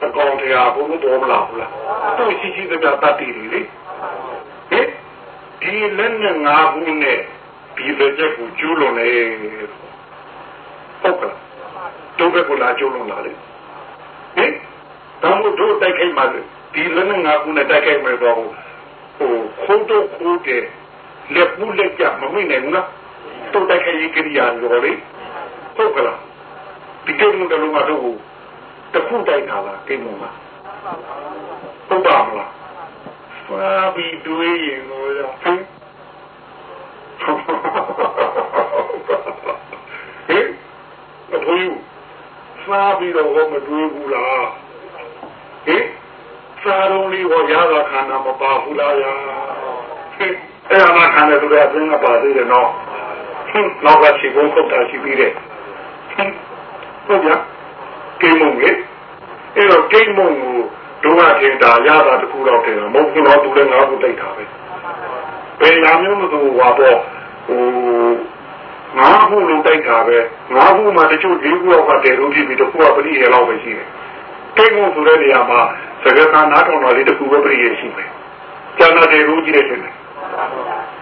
အကောင်တရားဘုံပေါ်မလာဘူးလားသူရှိရှိတဲ့တတ်တည်လေဟင်ဒီလက်နဲ့ငါးခုနဲ့ဒီဘက်ချက်ကိုကျူးလွန်နေဟုတ်ကဲ့တို့ဘက်ကလာကျူးလွန်လာလေဟင်ဒါမို့တို့တိုက်ခိုက်မှဒီလည်းငါကူနဲ့တိုက်ခိုက်မယ်တော့ဟိုခိုးတော့ခိုးတယ်လက်ပူလက်ကြမမိနိုင်ဘူးလားတို့တိုက်ခိုက်ရေးကိရိယာရောလေဟုတ်ကဲ့ ဒီကိမှုတလုံးကတော့တခုတိုက်တာလားကိမှုလားဟုတ်ပါမလားပါပြီးတွေးရင်တော့ဟင်ဟင်အဖိုးစားပြီးတော့မတွေးဘူးလားဟင်စားတော့လေးဟောရတာခန္ဓာမပါဘူးလားယာဟင်အဲ့ဒါမှခံတယ်ဆိုတော့အင်းကပါသေးတယ်နော်ဟင်းနောက်ကရှိကုန်ခုတ်တာရှိပြီးတယ်ဟင်း ဟုတ်ဗျာကိမုံလေအဲ့တော့ကိမုံကိုဒုက္ခထင်တာရတာတခုတော့တယ်မဟုတ်ဘူးတော့သူလည်းငါ့ကိုတိတ်တာပဲဘယ်လာမျိုးမသူဟောတော့ဟိုငါးခုလုံးတိုက်တာပဲငါးခုမှတချို့၄ခုတော့တယ်လို့ဖြစ်ပြီးတခုကပရိယေလောက်ပဲရှိတယ်ကိမုံဆိုတဲ့နေရာမှာစကားကနားထောင်တော်လေးတခုပဲပရိယေရှိမယ်ကျန်တဲ့လူကြီးတွေထင်တယ်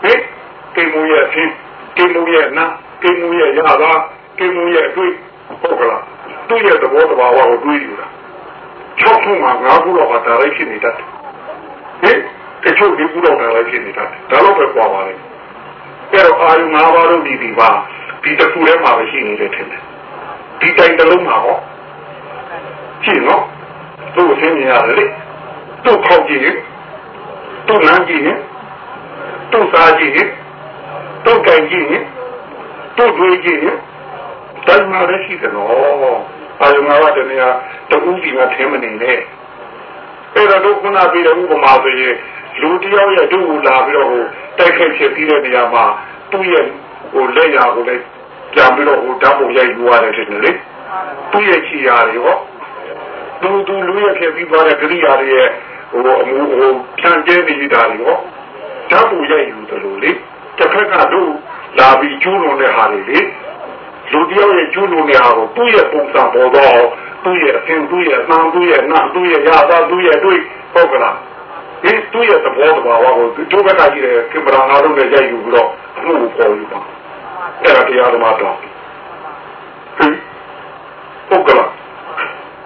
ဟင်ကိမုံရဲ့အင်းကိမုံရဲ့နာကိမုံရဲ့ရတာကိမုံရဲ့အတွေ့ ဟုတ်ကလားသူ့ရဲ့သဘောတဘာဝကိုတွေးယူတာ၆ခုမှ၅ခုတော့ဒါလိုက်ဖြစ်နေတတ်တယ်ဟင်တချို့ဒီခုတော့ဒါလိုက်ဖြစ်နေတတ်တယ်ဒါတော့ပဲပွားပါလေအဲ့တော့အာယု၅ပါးလို့ဒီဒီပါဒီတစ်ခုထဲမှာပဲရှိနေတယ်ထင်တယ်ဒီတိုင်းတစ်လုံးမှာဟောရှိနော်သူ့အသိဉာဏ်ရတယ်လေသူ့ခေါက်ကြည့်ရင်သူ့နမ်းကြည့်ရင်သူ့စားကြည့်ရင်သူ့ကြိုင်ကြည့်ရင်သူ့တွေးကြည့်ရင် တိုင်းမှာလည်းရှိတယ်နော်အာယုံငါးပါးတည်းကတူးစီမှာထင်းမနေနဲ့အဲ့တော့တို့ခုနပြတဲ့ဥပမာဆိုရင်လူတယောက်ရဲ့တို့ကိုလာပြီးတော့ဟိုတိုက်ခိုက်ဖြစ်ပြီးတဲ့နေရာမှာသူ့ရဲ့ဟိုလက်ရာကိုလည်းပြန်ပြီးတော့ဟိုဓာတ်ပုံရိုက်ယူရတယ်ထင်တယ်လေသူ့ရဲ့ခြေရာတွေဟောသူသူလူရဲ့ဖြစ်ပြီးသွားတဲ့ကြိယာတွေရဲ့ဟိုအမှုဟိုဖြန့်ကျဲနေတာတွေဟောဓာတ်ပုံရိုက်ယူတယ်လို့လေတစ်ခါကတို့လာပြီးကျူးလွန်တဲ့ဟာတွေလေ လူတယောက်ရဲ့ကျူးလွန်တဲ့ဟာကိုသူ့ရဲ့ပုံစံပေါ်တော့သူ့ရဲ့အစဉ်သူ့ရဲ့နှမ်းသူ့ရဲ့နှမ်းသူ့ရဲ့ရတာသူ့ရဲ့တွေ့ဟုတ်ကလားဒီသူ့ရဲ့သဘောတဘာဝကိုသူတို့ဘက်ကကြည့်တယ်ကင်မရာငါတို့နဲ့ရိုက်ယူပြီးတော့အမှုကိုပေါ်ယူပါအဲ့ဒါတရားဓမ္မတော့ဟင်ဟုတ်ကလား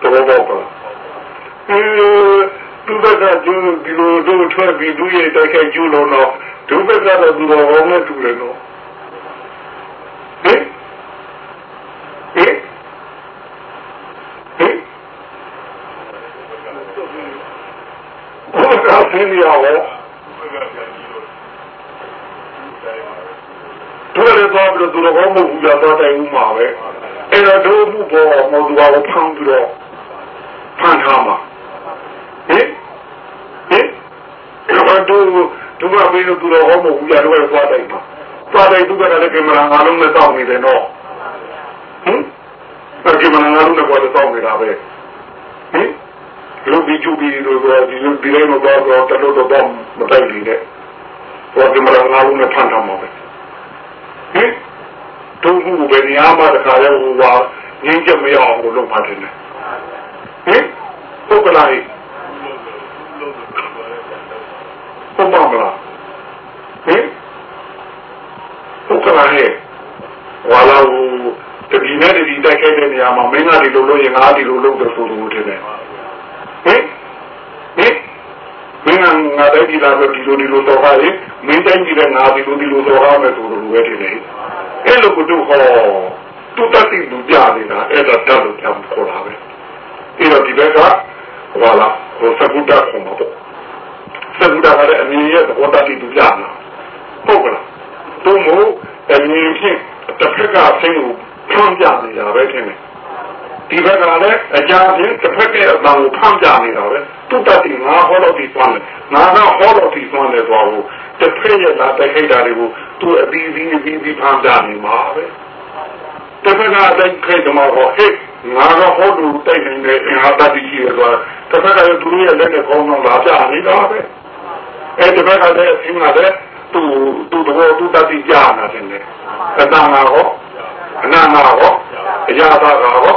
တော်တော်ကလားအဲသူဘက်ကကျူးဒီလိုတို့ထွက်ပြီးသူ့ရဲ့တိုက်ခိုက်ကျူးလို့တော့ဒုဘက်ကတော့သူတော်ကောင်းနဲ့တူတယ်နော်ဟင်ဟင်ဟင်ဘုရားဆ င်းရအောင်တို့လည်းတော့ပြီးတော့သူတော်ကောင်းမဟုတ်ဘူးလားတော့တိုင်ဦးမှာပဲအဲ့တော့တို့မှုပေါ်မဟုတ်သူကဖမ်းပြီးတော့ဖမ်းထားမှာဟင်ဟင်အဲ့တော့တို့တို့ကပြီးတော့သူတော်ကောင်းမဟုတ်ဘူးလားတော့သွားတိုင်မှာသွားတိုင်သူကလည်းကင်မရာငါလုံးနဲ့တောက်နေတယ်နော်ဟင်အဲ့ကင်မရာငါလုံးနဲ့ပေါ်တော့တောက်နေတာပဲဟင် လူပြီးကျူပြီးတော့ဒီလိုဒီလိုတော့တော့တလို့တော့မတိုက်နေနဲ့တော့ကင်မရာငါလုံးနဲ့ဖမ်းထားမှာပဲဟင်တို့ခုပဲနေရာမှာတခါလဲဟိုပါငင်းချက်မရအောင်ကိုလုပ်ပါတယ်ဟင်ဟုတ်ကလားဟုတ်ပါမလားဟင်ဟုတ်ကလားဟဲ့ဝါလာဟိုတတိနဲ့တတိတိုက်ခိုက်တဲ့နေရာမှာမင်းကဒီလိုလုပ်ရင်ငါဒီလိုလုပ်တယ်ဆိုလို့ထင်တယ် ဟင်ဟင်မင်းကငါတိုက်ကြည့်လာလို့ဒီလိုဒီလိုတော့ဟာလေမင်းတိုက်ကြည့်တဲ့ငါဒီလိုဒီလိုတော့ဟာမယ်ဆိုလို့ပဲထင်တယ်အဲ့လိုကိုတို့ဟောသူတတိလူပြနေတာအဲ့ဒါတတ်လို့ကြောင်ခေါ်တာပဲအဲ့တော့ဒီဘက်ကဟောလာဟိုသကုတ္တခေါ်မှာပေါ့သကုတ္တကလည်းအမြင်ရဲ့သဘောတတိလူပြနာဟုတ်ကလားတို့မို့အမြင်ဖြင့်တစ်ဖက်ကဆင်းကိုဖမ်းပြနေတာပဲထင်တယ် ဒီဘက်ကလည်းအကြအင်းတစ်ဖက်ရဲ့အတန်ကိုဖမ်းပြနေတာပဲသူတတိငါဟောတော့ဒီသွားတယ်ငါကဟောတော့ဒီသွားတယ်သွားဖို့တစ်ဖက်ရဲ့လာတိုက်ခိုက်တာတွေကိုသူအပြီးပြီးအပြီးပြီးဖမ်းပြနေမှာပဲတစ်ဖက်ကတိုက်ခိုက်တယ်မှာဟောဟဲ့ငါကဟောလို့တိုက်နေတယ်အင်ဟာတတိရှိရသွားတစ်ဖက်ကလည်းသူရဲ့လက်နဲ့ခေါင်းတော့လာပြနေတာပဲအဲ့တစ်ဖက်ကလည်းအင်းကလည်းသူသူတော့သူတတိကြာနာတယ်လေအတန်ကဟောအနာငါဟော အရာသာကဟော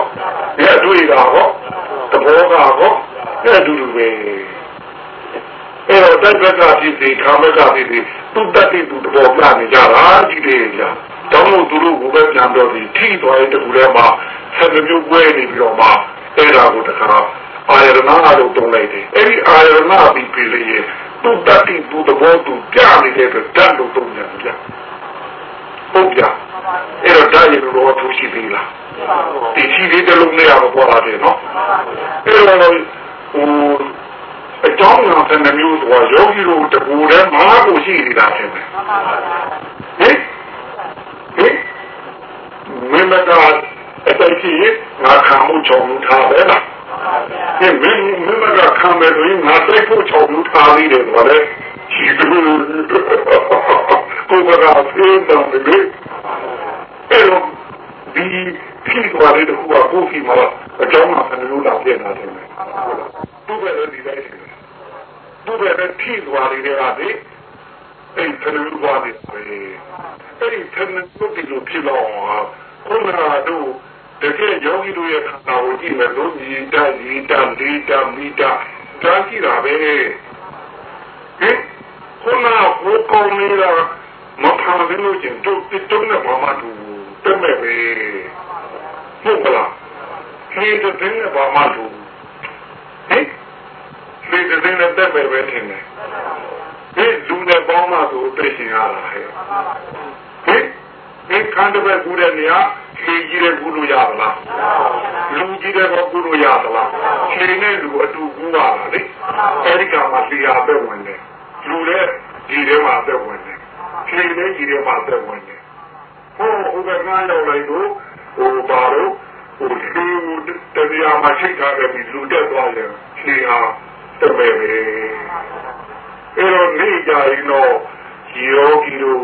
ဒီအတွေ့ကဟောသဘောကဟောအဲ့အတူတူပဲအဲ့တော့တက်ဘက်ကဖြစ်စီခါဘက်ကဖြစ်စီသူတတိသူသဘောပြနေကြတာဒီလေးကြာတောင်းလို့သူတို့ကိုပဲပြန်တော့ဒီထိသွားတဲ့တူထဲမှာဆက်မျိုးပွဲနေပြီးတော့မှအဲ့ဒါကိုတခါအာရဏလို့တုံးလိုက်တယ်အဲ့ဒီအာရဏပြီးပြီလေသူတတိသူသဘောသူပြနေတဲ့အတွက်တတ်လို့တုံးတယ်ဗျာဟုတ်ဗျာအဲ့တော့ဒါရင်တော့သူရှိသေးလား ဒီရှိသေးတယ်လို့လည်းရတော့ပေါ်လာတယ်နော်အဲ့တော့ဟိုအကြောင်းအရာတဲ့မျိုးဆိုယောဂီတို့တပူထဲမှာကိုရှိနေတာတယ်ဟင်ဟင်မင်းမကအတိုင်ကြီးငါခံမှုချုံထားပဲလားဟင်မင်းမင်းကခံမယ်ဆိုရင်ငါစိတ်ဖို့ချုံထားသေးတယ်ဆိုတော့ရှိတယ်ကဖေးတော့တယ်အဲ့တော့ဒီ ဖြစ်သွားတဲ့ခုကကိုဖီမှာအကြောင်းမှဘယ်လိုလာပြနေတာလဲသူ့ပဲဒီတိုင်းသူ့ပဲဖြစ်သွားတဲ့ကလေအဲ့ဘယ်လိုသွားလဲအဲ့ဒီဆန္ဒကိုဒီလိုဖြစ်တော့ခုနကတော့တကယ်ယောဂီတို့ရဲ့ခန္ဓာကိုကြည့်မယ်လို့ညီတာညီတာလေးတာမိတာကြားကြည့်တာပဲဟင်ခုနကဘုကောင်းနေတာမဖန်ပြီးလို့ကျင်တို့တုံးနဲ့ဘာမှတူတက်မဲ့ပဲ ဟုတ်ကလားခေတ္တတဲ့နဲ့ဘာမှတူဟင်ခေတ္တတဲ့နဲ့တက်မဲ့ပဲထင်တယ်ဒီလူနဲ့ပေါင်းမှဆိုသိရှင်ရတာဟဲ့ဟင်ဒီခန္ဓာပဲကူတဲ့နေရာလေကြီးတဲ့ကူလို့ရပါလားလူကြီးတဲ့ကူလို့ရပါလားခြေနဲ့လူအတူကူပါလားလေအဲဒီကမှစီရပဲဝင်တယ်လူလည်းဒီထဲမှာပဲဝင်တယ်ခြေလည်းဒီထဲမှာပဲဝင်တယ်ဟိုဥပက္ခရောက်လိုက်တော့ ဟိုပါတော့ဟိုဒီတရားမှာချိန်ထားတဲ့ဒီလူတက်သွားရင်ခြေဟာတမဲပဲအဲ့တော့နေကြရင်တော့ယောဂီတို့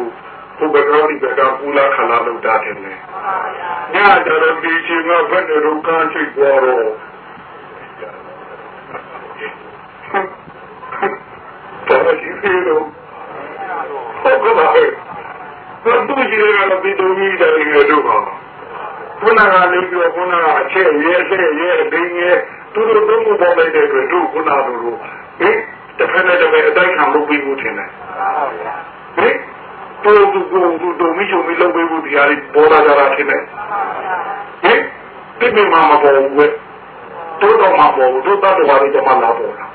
ဘုရားကောင်းဒီကပူလာခလာလို့တာတယ်လေညကြတော့ဒီချိန်ကဘယ်လိုကချိတ်ပေါ်တော့တော်ရှိသေးလို့ဟုတ်ကဲ့ဘာလို့ဒီလိုကတော့ဒီလိုကြီးတယ်လေတို့ပါ ခုနကလည်းပြောခုနကအချက်ရဲဆက်ရဲဒင်းရဲသူတို့တို့မပေါ်လိုက်တဲ့အတွက်တို့ခုနတို့ဟင်တစ်ဖက်နဲ့တစ်ဖက်အတိုင်းခံလို့ပြီးဖို့ထင်တယ်ဟင်တို့သူကိုသူတို့မိချုံမိလုပ်ပေးဖို့တရားလေးပေါ်လာကြတာထင်တယ်ဟင်ဒီမိမမပေါ်ဘူးပဲတို့တော့မပေါ်ဘူးတို့တတ်တော်လေးတမလာပေါ်လာ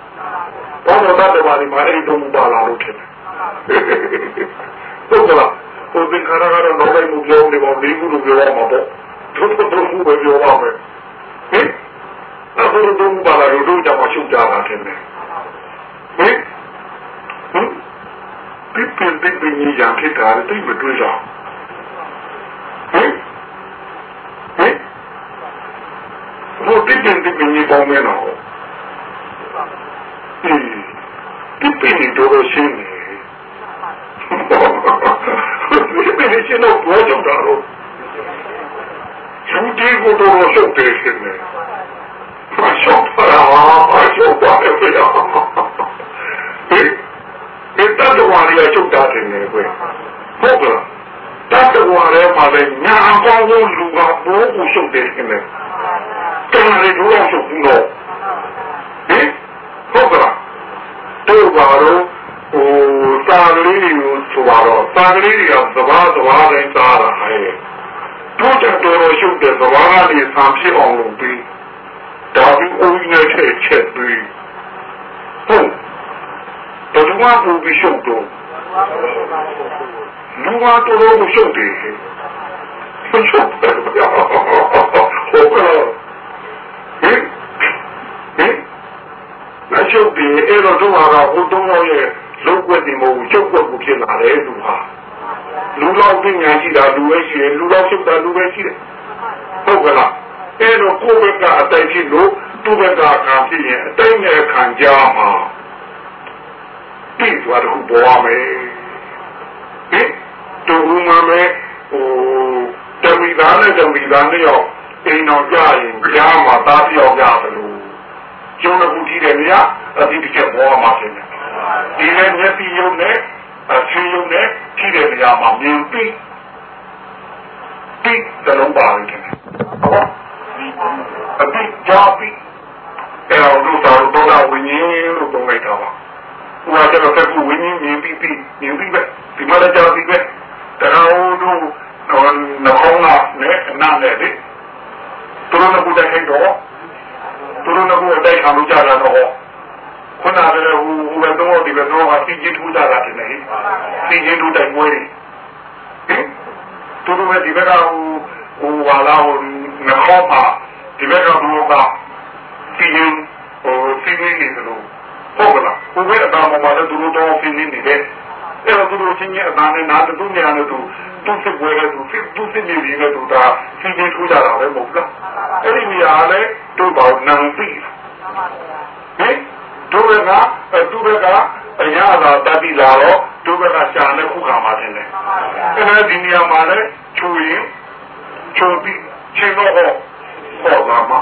ဘောတော်တတ်တော်လေးမှာအဲ့ဒီတော့မပါလာလို့ထင်တယ်ဟုတ်ကလားဟိုသင်္ခါရကတော့တော့လည်းမပြောနေပါဘူးလေးခုလိုပြောရမှာပေါ့ တို့တို့တို့ပဲပြောပါမယ်ဟင်အခုတော့ဘာလာလို့တို့ကြမှာရှုပ်ကြတာထင်တယ်ဟင်ဟင်ပြပြပြပြကြီးရဖြစ်တာတိတ်မတွေ့ကြဟင်ဟင်ဘုတိတင်တိပင်းကြီးပေါင်းမဲနော်ဟင်တိပင်းကြီးတော့ရှင်းနေတိပင်းကြီးတော့ဘောကြတော့ သူဒီကိုတော့ရှုပ်တယ်ရှင်းနေမရှုပ်ပါလားမရှုပ်ပါနဲ့ဗျာဟင်ဒီတတ်တော်ရီချုပ်တာတယ်လေကွဟုတ်ကလားတတ်တော်ရဲမှာလည်းညာအပေါင်းကိုလူကဘိုးကိုရှုပ်တယ်ခင်ဗျတန်ရီတို့ရှုပ်ဘူးတော့ဟင်ဟုတ်ကလားတို့ပါတော့ဟိုစာကလေးကိုဆိုတော့စာကလေးတွေကသဘာသဘာတိုင်းစားတာဟဲ့ တို့တဲ့တော်ရှုပ်တဲ့သဘာကနေဆံဖြစ်အောင်လုပ်ပြီးဒါပြီးအုံးနဲ့ချက်ချက်ပြီးဟုတ်ဘယ်သူမှပူပြီးရှုပ်တော့လူကတော်တော်ကိုရှုပ်တယ်ရှုပ်တယ်ဟုတ်ကဲ့ဟင်ဟင်မရှုပ်တယ်အဲ့တော့တို့ဟာကဟိုတုံးတော့ရဲ့လုံးွက်တယ်မဟုတ်ဘူးရှုပ်ွက်ကိုဖြစ်လာတယ်သူဟာ လူလောက်ပညာရှိတာလူပဲရှိတယ်လူလောက်ရှုပ်တာလူပဲရှိတယ်ဟုတ်ကဲ့လားအဲ့တော့ကိုယ့်ဘက်ကအတိုင်းဖြစ်လို့သူ့ဘက်ကခံဖြစ်ရင်အတိုင်းနဲ့ခံကြမှာပြီးသွားတော့ပေါ်ရမယ်ဟင်တူဦးမှာမယ်ဟိုတမီသားနဲ့တမီသားနဲ့ရောအိမ်တော်ကြရင်ကြားမှာသားပြောက်ကြသလိုကျုံးတစ်ခုကြည့်တယ်မြတ်အတိတစ်ချက်ပေါ်ရမှာဖြစ်တယ်ဒီနဲ့မျက်စိရုံနဲ့အချင်းရုံနဲ့ ကြည့်တဲ့နေရာမှာမြင်ပြီးပြီးတလုံးပါလိမ့်မယ်ဟုတ်အတိကြားပြီးအဲ့တော့လူတော်တော်ဝိညာဉ်လို့ပြောလိုက်တာပါဟိုကတော့တက်ဖို့ဝင်းမြင်ပြီးပြီးမြင်ပြီးပဲဒီမှာလည်းကြောက်ပြီးပဲတရားတို့တော့နှောင်းလာနဲ့နားနဲ့လေသူတို့ကဘုရားခိုင်းတော့သူတို့ကဘုရားတိုက်ခံလို့ကြတာတော့ ခုနကလည်းဟိုဟိုဘက်တော့ဒီဘက်တော့အစီကြီးထူးကြတာတယ်လေစီကြီးထူးတိုင်မွေးသူတို့ကဒီဘက်ကဟိုဟိုဟာလာဟိုနှောင်းမှာဒီဘက်ကဘုရားစီကြီးဟိုစီကြီးနေတယ်လို့ဟုတ်ကလားဘုရားအတားမှာလည်းသူတို့တော့ဖြစ်နေနေတယ်အဲ့တော့သူတို့ချင်းချင်းအတားနဲ့နားတူနေရတယ်သူသူစစ်ပွဲလည်းသူစစ်သူစစ်နေပြီလည်းသူဒါစီးချင်းထူးကြတာပဲမဟုတ်လားအဲ့ဒီနေရာလည်းတို့ပေါ့နံပြီဟင် တို့ကသူဘက်ကအရာသာတတိလာတော့သူတို့ကရှာနဲ့ခုခံပါတယ်လေအဲ့ဒါဒီနေရာမှာလည်းချူရင်ချူပြီးချင်းတော့ဟောဟောပါမှာ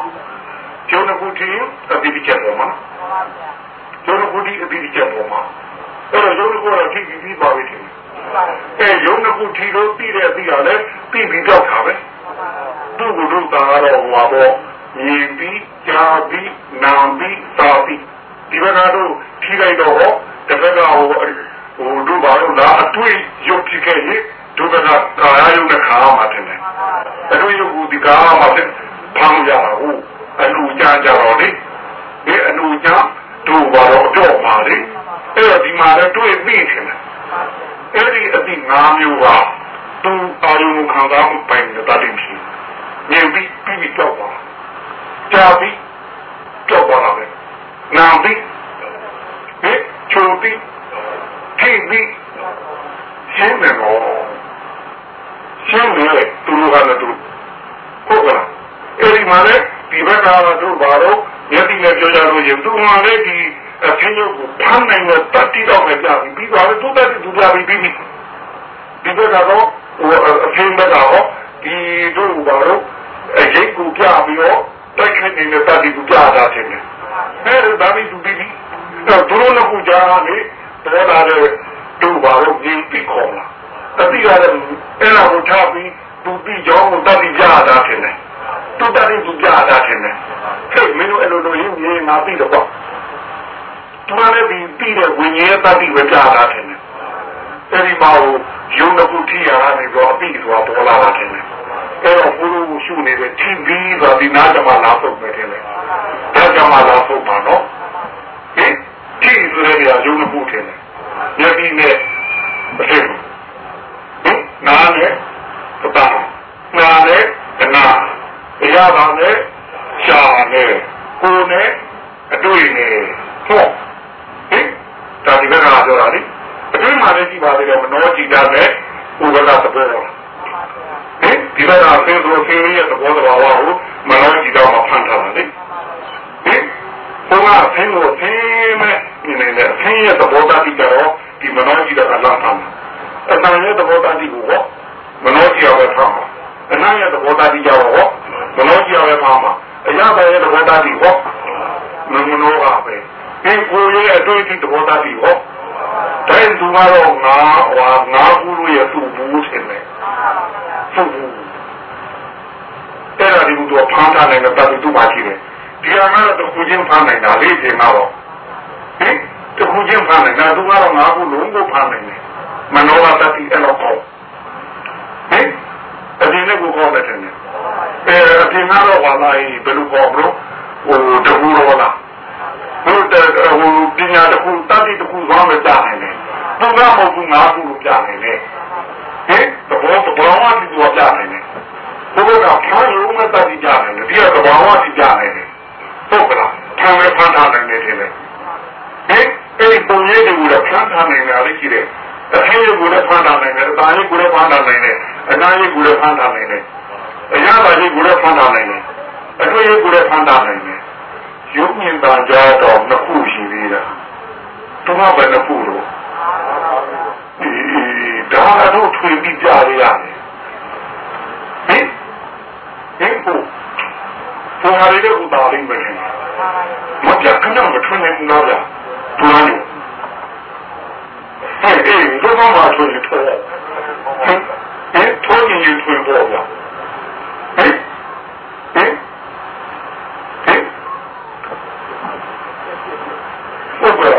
ကျုံခုတီအတိပြချက်ပေါ်မှာကျုံခုတီအတိပြချက်ပေါ်မှာအဲ့တော့ကျုံခုကတော့ထိပြီးပြီးပါပြီထင်အဲရုံးခုတီလို့ပြီးတဲ့အပြီးကလည်းပြီးပြီးတော့တာပဲသူ့ကိုတို့တာတော့ဟောတော့မြင်ပြီးကြားပြီးနာပြီးသာပြီး ဒီဘက်ကတော့ထိလိုက်တော့ဟောတစ်ဘက်ကဟိုဟိုတို့ဘာလို့လားအတွေ့ရုပ်ဖြစ်ခဲ့ရင်တို့ကကာယယုံနဲ့ခါမှာတယ်အတွေ့ရုပ်ကိုဒီကာမှာဖမ်းရတာဟုတ်အလူကြကြတော့လေဒီအလူကြတို့ဘာတော့တော့ပါလေအဲ့တော့ဒီမှာလည်းတွေ့ပြီးတယ်အဲ့ဒီအတိ၅မျိုးကသူအာယုံခံစားမှုပိုင်တဲ့တတိရှိမြင်ပြီးပြီးတော့ပါကြားပြီးတော့ပါလာတယ် နာပြီးဟဲ့ချိုပြီးထိပြီးရှင်းတယ်တော့ရှင်းတယ်သူတို့ကလည်းသူဟုတ်ကလားအဲ့ဒီမှာလည်းဒီဘက်ကတော့တို့ဘာလို့ယတိနဲ့ပြောကြလို့ရင်သူမှလည်းဒီအထင်းရုပ်ကိုဖမ်းနိုင်တဲ့တတိတော့ပဲကြာပြီပြီးသွားတယ်သူတတိသူကြာပြီပြီးပြီဒီဘက်ကတော့ဟိုအထင်းဘက်ကတော့ဒီတို့ဘာလို့အရေးကိုပြပြီးတော့တိုက်ခိုက်နေတဲ့တတိကိုပြတာတယ် အဲ့ဒါဒါပြီးသူပြီးပြီတော့သူတို့ကကြာနေတော်တာတဲ့တို့ဘာလို့ဒီပြီးခေါ်လာတတိကလည်းအဲ့ဒါကိုထားပြီးသူပြီးကြောင်းကိုတတိပြတာတယ်တူတရင်သူပြတာတယ်ဟဲ့မင်းတို့အဲ့လိုလိုရင်းရင်းငါပြီးတော့သူကလည်းဒီပြီးတဲ့ဝิญဉ်ရဲ့တတိပဲပြတာတယ်အဲ့ဒီမှာယုံတစ်ခုထိရတာနေတော့အပြီးဆိုတာပေါ်လာတာတယ် အဲ့တော့ဘုရားကိုရှုနေတဲ့ TV ဆိုတာဒီနားကြမှာလာဖို့ပဲတယ်လေဒါကြမှာလာဖို့ပါတော့ဟင်ဒီဆိုရရယုံတစ်ခုထင်တယ်ယတိနဲ့အဖြစ်ဟင်နားနဲ့ပတာနားနဲ့ကနာရပါနဲ့ရှာနဲ့ကိုနဲ့အတွေ့နဲ့ဟောဟင်ဒါဒီဘက်ကပြောတာလေအတွေ့မှလည်းကြည့်ပါသေးတယ်မနောကြည်တာနဲ့ဥပဒသဘောဟင် ဒီဘက်ကဆင်းဆိုဆင်းရဲ့သဘောတဘာဝကိုမနောကြည်တော့မှဖန်ထားတာလေဟင်ဘုရားဆင်းကိုဆင်းမဲ့ဒီနေတဲ့ဆင်းရဲ့သဘောတတိကြတော့ဒီမနောကြည်တာလာဖန်အတန်ရဲ့သဘောတတိကိုဟောမနောကြည်အောင်ဖန်ပါအနာရဲ့သဘောတတိကြတော့ဟောမနောကြည့်ရမှာမှာအရာပဲသဘောတရားဒီဟောမမနောကပဲဒီကိုရဲ့အတွေ့အထိသဘောတရားဒီဟောတိုင်းသူကတော့ငါဟွာငါကူလို့ရသူ့ဘူးထင်တယ်သူ့ဘူးအဲ့ဒါဒီကူတော့ ဖမ်းထားနိုင်တဲ့တတ်သူ့မှာရှိတယ်ဒီဟာကတော့တခုချင်းဖမ်းနိုင်တာလေးတင်တော့ဟင်တခုချင်းဖမ်းနိုင်တာသူကတော့ငါကူလုံးကိုဖမ်းနိုင်တယ်မနောကတတိအဲ့တော့ဟင်အဒီနဲ့ကိုခေါ်တယ်တယ်အဲအပြင်ကတော့ဘာလာဘယ်လိုခေါ်ဘလို့ဟိုတကူရောလားဘုတဲ့ဟိုပညာတကူတတိတကူသွားမကြနိုင်နဲ့သူကမဟုတ်ဘူးငါကူလို့ပြနိုင်နဲ့ဟင်တဘောတဘောဝတိသူပြနိုင်နဲ့ ဘုရားကဖမ်းလို့မတတိကြနိုင်နဲ့ဒီကတဘောဝတိကြနိုင်နဲ့ဟုတ်ကလားဖမ်းလည်းဖမ်းထားနိုင်တယ်ထင်တယ်ဟင်အဲ့ဒီပုံရိပ်တွေကိုလည်းဖမ်းထားနိုင်တယ်လေရှိတယ်အထင်းရုပ်ကိုလည်းဖမ်းထားနိုင်တယ်အသားရုပ်ကိုလည်းဖမ်းထားနိုင်တယ်အနာရုပ်ကိုလည်းဖမ်းထားနိုင်တယ်အရာပါရုပ်ကိုလည်းဖမ်းထားနိုင်တယ်အတွေ့ရုပ်ကိုလည်းဖမ်းထားနိုင်တယ်ရုပ်မြင်တာကြတော့နှစ်ခုရှိသေးတာသူကဘယ်နှစ်ခုလို့ဒီဒါတော့ထွေပြီးကြရရတယ်ဟင် ဟင်ကိုဘုရားလေးကဥပါလိမ့်မယ်မပြခဏမထွေးနေတော့ဗျာဘုရားလေးအဲ့ဒီတော့မှထွေးနေတော့ဟင်ဟင်ထွေးရင်ထွေးပေါ့ဗျာဟင်ဟင်ဟင်ဟုတ်ကဲ့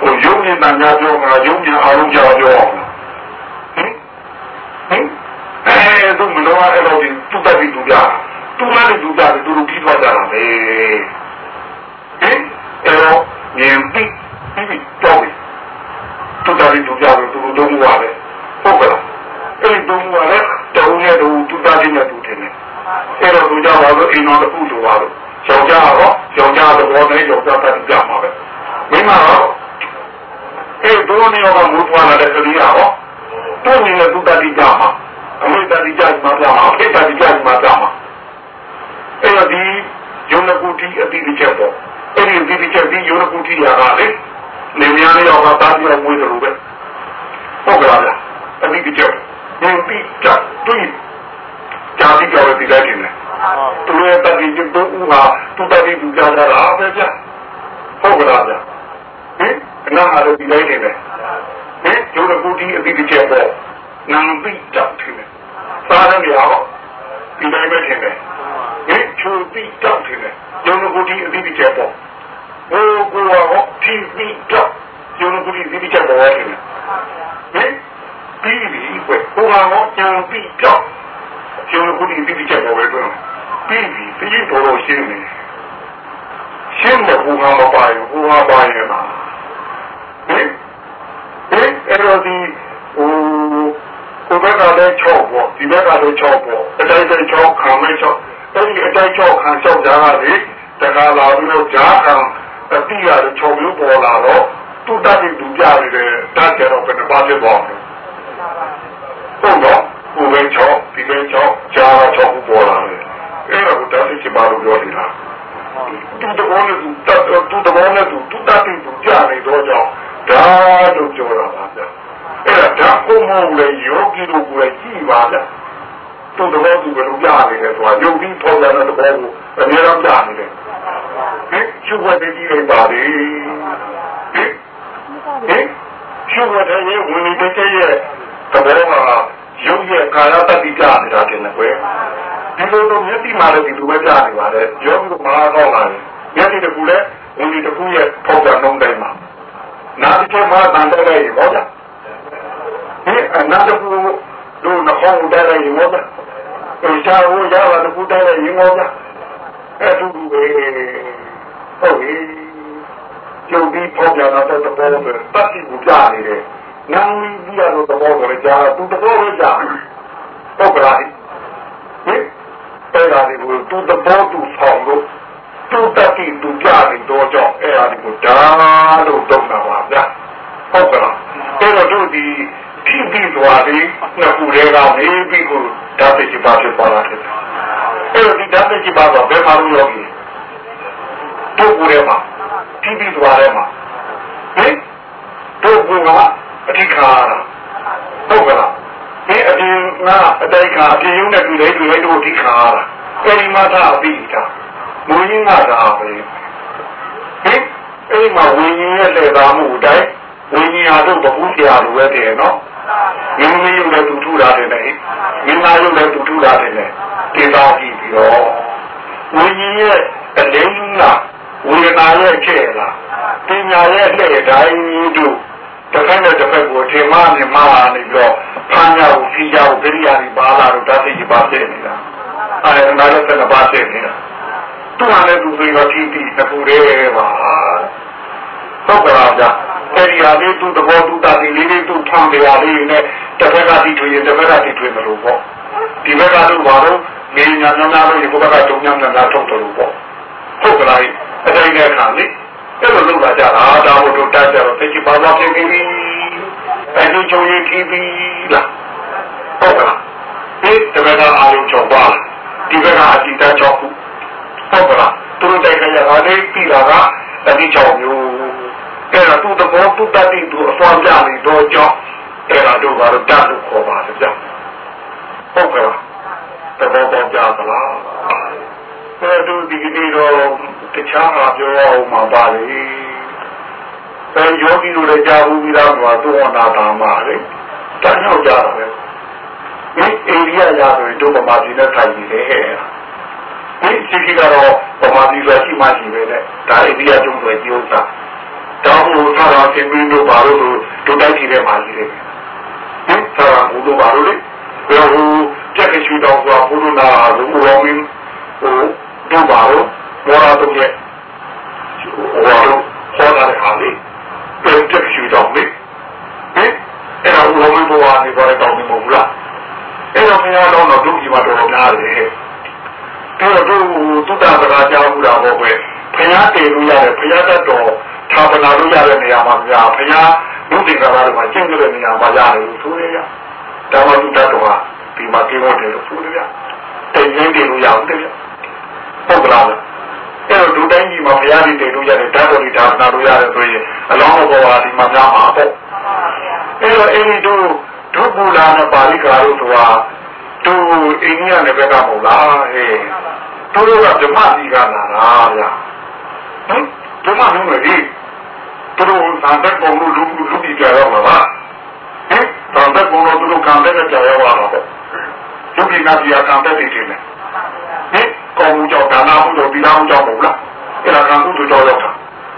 ဟိုယုံနေတာညာပြောမှာယုံကြအောင်ကြောက်ပြောအောင်ဟင်ဟင် အဲသူမလို့အဲ့လိုသူတက်ပြီးသူကြသူမလည်းသူကြတယ်သူတို့ပြီးသွားကြတာပဲဟင်အဲ့တော့မြင်ပြီးပြီးတော့သူတက်ပြီးသူကြတယ်သူတို့တော့မှာပဲဟုတ်ကဲ့အဲ့ဒီတော့မှာလည်းတုံးနဲ့တူသူတက်ပြီးနဲ့တူတယ်အဲ့တော့သူကြပါလို့အိမ်တော်တစ်ခုလိုပါလို့ယောက်ျားတော့ယောက်ျားသဘောနဲ့ယောက်ျားတက်ကြမှာပဲမိန်းမတော့အဲ့ဒုနေရောကမူထွားလာတဲ့ကလေးရောသူ့နေနဲ့သူတတိကြမှာ အမေတတိကြမှာပြမှာအဖေတတိကြမှာပြမှာအဲ့တော့ဒီယုံနကုတိအတိအကျပေါ့အဲ့ဒီအတိအကျဒီယုံနကုတိရာကလေနေများလေးရောကတားပြီးမွေးတယ်လိုပဲဟုတ်ကလားဗျအတိအကျဉာဏ်ပြီးကြတွေ့ကြာပြီးကြောက်ပြီးလိုက်နေတယ်သူရဲ့တတိကျတော့ဦးဟာသူတတိသူကြတာအားပဲဗျဟုတ်ကလားဗျဟင်အနာအားလို့ပြီးလိုက်နေတယ်ဟင်ကျိုးတကူတီအတိအကျပေါ့ နံပြီးကြောက်တယ်စားရမြောက်ဒီတိုင်းပဲထင်တယ်ဟင်ချိုပြီးကြောက်တယ်ကျိုးတကူတီအတိအကျပေါ့ဟိုကိုရောထီပြီးကြောက်ကျိုးတကူတီအတိအကျပေါ့ထင်တယ်ဟင်ပြီးပြီကွဟိုကတော့ကြံပြီးကြောက်ကျိုးတကူတီအတိအကျပေါ့ပဲတော့ပြီးပြီတကြီးတော်တော်ရှင်းနေရှင်းတဲ့ဘုရားမပါရင်ဘုရားပါရင်လားဟင်ဟင်အဲ့တော့ဒီဟိုကို ဘက်ကလည်း6ပေါ့ဒီဘက်ကလည်း6ပေါ့အတိုင်းတိုင်း6ခံမဲ့6အဲ့ဒီအတိုင်း6ခံ6ကြားကလေတခါလာပြီးတော့ဂျာခံအတိရတယ်6မျိုးပေါ်လာတော့သူတတ်ပြီးသူကြနေတယ်တတ်ကြတော့ဘယ်နှပါဖြစ်သွားလဲဟုတ်တော့ကိုပဲ6ဒီပဲ6ဂျာ6ပေါ်လာတယ်အဲ့ဒါကိုတတ်ပြီးပါလို့ပြောနေတာသူတဘောနဲ့သူတတ်သူတဘောနဲ့သူသူတတ်ပြီးသူကြနေတော့ကြောင့်ဒါလို့ပြောတာပါဗျအဲ့ဒါ ဓာတ်ကိုမဟုတ်လေယောဂီတို့ကိုလည်းကြည့်ပါဗျသူတဘောသူဘယ်လိုကြနေလဲဆိုတာယုံပြီးပေါ်လာတဲ့တဘောကိုအများအားကြနေတယ်ဟင်ချူဝတ်တည်းလေးပါလေဟင်ဟင်ချူဝတ်တည်းရဲ့ဝင်နေတဲ့ရဲ့တဘောမှာယုံရဲ့ကာယတတိကြနေတာတင်တယ်ကွယ်ဒီလိုတော့မျက်စိမှလည်းဒီလိုပဲကြားနေပါတယ်ယောဂီတို့မလာတော့ပါဘူးမျက်စိတကူလည်းဝင်ဒီတကူရဲ့ပေါက်ကြနှုံးတိုင်းမှာနားတစ်ချက်မှတန်တဲ့လေဟောကြဟင်အနာတကူတို့နှောင်းတဲ့လေ ဟောကြအဲရှားဟိုရပါတကူတဲ့လေဟောကြအဲ့တူတူပဲဟုတ်ပြီကျုပ်ဒီပေါက်ကြတော့တဲ့ဘောပဲတတ်စီကိုကြားနေတယ်နာမည်ကြီးရတော့သဘောကိုကြားသူသဘောပဲကြားဟုတ်ကလားဟင်အဲ့ဒါဒီကိုသူသဘောသူဆောင်လို့သူတတိသူကြနေတော့ကြောင့်အဲ့ဒါဒီကိုဒါလို့တုံးတာပါဗျာဟုတ်ကလားအဲ့တော့တို့ဒီ ဖြည့်ပြီးသွားပြီနှစ်ခုလေးကနေပြီးကိုဓာတ်တိပါဖြစ်ပါလာတယ်အဲ့တော့ဒီဓာတ်တိပါတော့ဘယ်မှာလို့ရောကြီးတို့ကိုယ်ထဲမှာဖြည့်ပြီးသွားတယ်မှာဟင်တို့ကအဓိကဟုတ်ကလားဒီအပြင်ကအတိုင်ကအပြင်ရုံးနဲ့တွေ့လိုက်တွေ့လိုက်တို့အဓိကအဲဒီမှာသာအပြီးတာမူရင်းကသာပဲဟင်အဲဒီမှာဝိညာဉ်ရဲ့လက်သားမှုတိုင်းဝိညာဉ်အားတို့ဘုရားလိုပဲတယ်နော် မင်းမင်းရုပ်လည်းသူထူတာတယ်လေမင်းသားရုပ်လည်းသူထူတာတယ်လေဒီတော့ပြီးပြီးတော့ဝိညာဉ်ရဲ့အလင်းကဝေဒနာရဲ့ကျဲလားပညာရဲ့လက်တိုင်းတို့တစ်ခါနဲ့တစ်ခါကိုထေမနဲ့မလာနေပြီးတော့ဖမ်းရဖို့ဖိရဖို့ဒိရိယာတွေပါလာတော့ဓာတ်ကြီးပါဖြစ်နေတာအဲဒါလည်းတစ်ပါးဖြစ်နေတာသူကလည်းသူဆိုရောတီးတီးတပူတယ်ပါဟုတ်ကလားဗျ အဲဒီဟာလေးသူသဘောသူတာဒီလေးလေးသူထမ်းတရားလေးနဲ့တစ်ဖက်ကတီးထွေရင်တစ်ဖက်ကတီးထွေမလို့ပေါ့ဒီဘက်ကတော့ဘာလို့နေညာညာနာလို့ဒီဘက်ကတုံညာညာထုတ်တယ်လို့ပေါ့ဟုတ်ကလားအတိုင်းနဲ့ခံလေအဲ့လိုလုပ်လာကြတာဒါမို့တို့တက်ကြတော့သိချပါသွားဖြစ်ပြီအဲ့ဒီချုံရင်ကြည့်ပြီလားဟုတ်ကလားဒီတပည့်ကအာရုံချုပ်ပါဒီဘက်ကအတိတချုပ်ဟုတ်ကလားသူတို့တိုက်ခရတာလေးပြီးတာကအတိချုပ်မျိုး အဲ့ဒါသူ့သဘောသူ့တတိသူအစွမ်းပြနေတော့ကြောင့်အဲ့ဒါတို့ကတော့တတ်လို့ခေါ်ပါတယ်ကြောင့်ဟုတ်ကလားသဘောပေါက်ကြသလားအဲ့တို့ဒီနေ့တော့တခြားမှာပြောရအောင်မှာပါလေအဲယောဂီတို့လည်းကြားဘူးပြီးတော့မှာသူ့ဝနာတာမှာလေတန်းရောက်ကြတာပဲဒီအိန္ဒိယရာဆိုရင်တို့ဗမာပြည်နဲ့ထိုင်နေတယ်ဒီစီကြီးကတော့ဗမာပြည်ပဲရှိမှရှိပဲတဲ့ဒါအိန္ဒိယကျုံတွေကြိုးစား တောင်းလို့သာရာသင်္ကန်းတို့ဘာလို့တို့တိုက်ကြည့်နေမှရှိတယ်ဟင်သာရာဘုလိုဘာလို့လဲဘယ်ဟိုကြက်ချူတောင်းဆိုဘုလိုနာဘုရောမင်းဟိုတို့ပါတော့ဘောရတော့ရဲ့ဟိုတော့ခေါ်တာဟာလေပြန်တက်ချူတော့လေဟင်အဲ့ဒါဘုရောမင်းဘောကနေပါတော့မဟုတ်လားအဲ့တော့ဘုရားတော်တော့ဒုက္ခမှာတော်များတယ်အဲ့တော့သူတုတ္တဗရာကြောင်းတာပေါ့ပဲဘုရားတည်လို့ရတယ်ဘုရားတတ်တော် သာပနာလို့ရတဲ့နေရာမှာများဘုရားဘုဒ္ဓဘာသာမှာကျင့်ကြတဲ့နေရာမှာရတယ်လို့ဆိုရရဒါမှသူတတ်တော်ကဒီမှာကျင့်ဖို့တယ်လို့ဆိုရရတည်ရင်းတယ်လို့ရအောင်တယ်ဟုတ်ကလားအဲ့တော့ဒုတိုင်းကြီးမှာဘုရားတည်လို့ရတယ်ဓာတ်တော်ဒီဒါနာလို့ရတယ်ဆိုရင်အလောင်းတော်ဘာဒီမှာများမှာပေါ့တော့အဲ့ဒီတို့ဒုဘူလာနဲ့ပါဠိကာတို့ဆိုတာတို့အိန္ဒိယနယ်ဘက်ကမဟုတ်လားဟဲ့တို့ကဓမ္မစီကလာတာဗျာဟမ်ဓမ္မလုံးလေ ဒီတို့သံသက်ပုံလို့လူလူပြည်ကြရောမှာပါဟင်သံသက်ပုံလို့တို့ကံတဲ့ကြရောမှာပါလူပြည်ကပြည်ကံတဲ့တည်တယ်ဟင်ကောင်းမှုကြောင့်ဒါနာမှုကြောင့်ဒီနာမှုကြောင့်မဟုတ်လားအဲ့ဒါကံမှုကြောင့်ရောက်တာ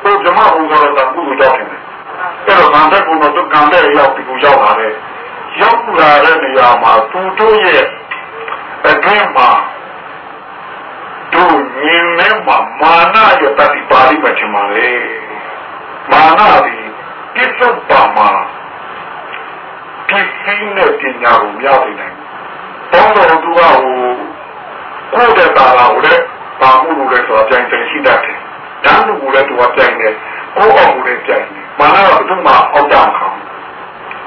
ဟိုဓမ္မဘုံဆိုတော့ကံမှုကြောင့်တယ်အဲ့တော့ကံတဲ့ပုံတော့ကံတဲ့ရောက်ပြီးကိုရောက်လာတယ်ရောက်လာတဲ့နေရာမှာသူတို့ရဲ့အတွင်းမှာတို့မြင်နေမှာမာနရဲ့တတိပါဠိမှာချင်ပါလေ မာနသည်ပြစ္ဆုတ်ပါမှာပြည့်စည်တဲ့ပညာကိုမရနိုင်ဘူး။ဘောတော်သူကဟိုကိုယ်တဲ့တာလာကိုလည်းပါမှုလို့လည်းဆိုတာပြိုင်တယ်ရှိတတ်တယ်။ဓာတ်လူကိုလည်းသူကပြိုင်တယ်။ကိုယ်အောင်ကိုလည်းပြိုင်တယ်။မာနကဘယ်သူမှအောက်ကြမခံဘူး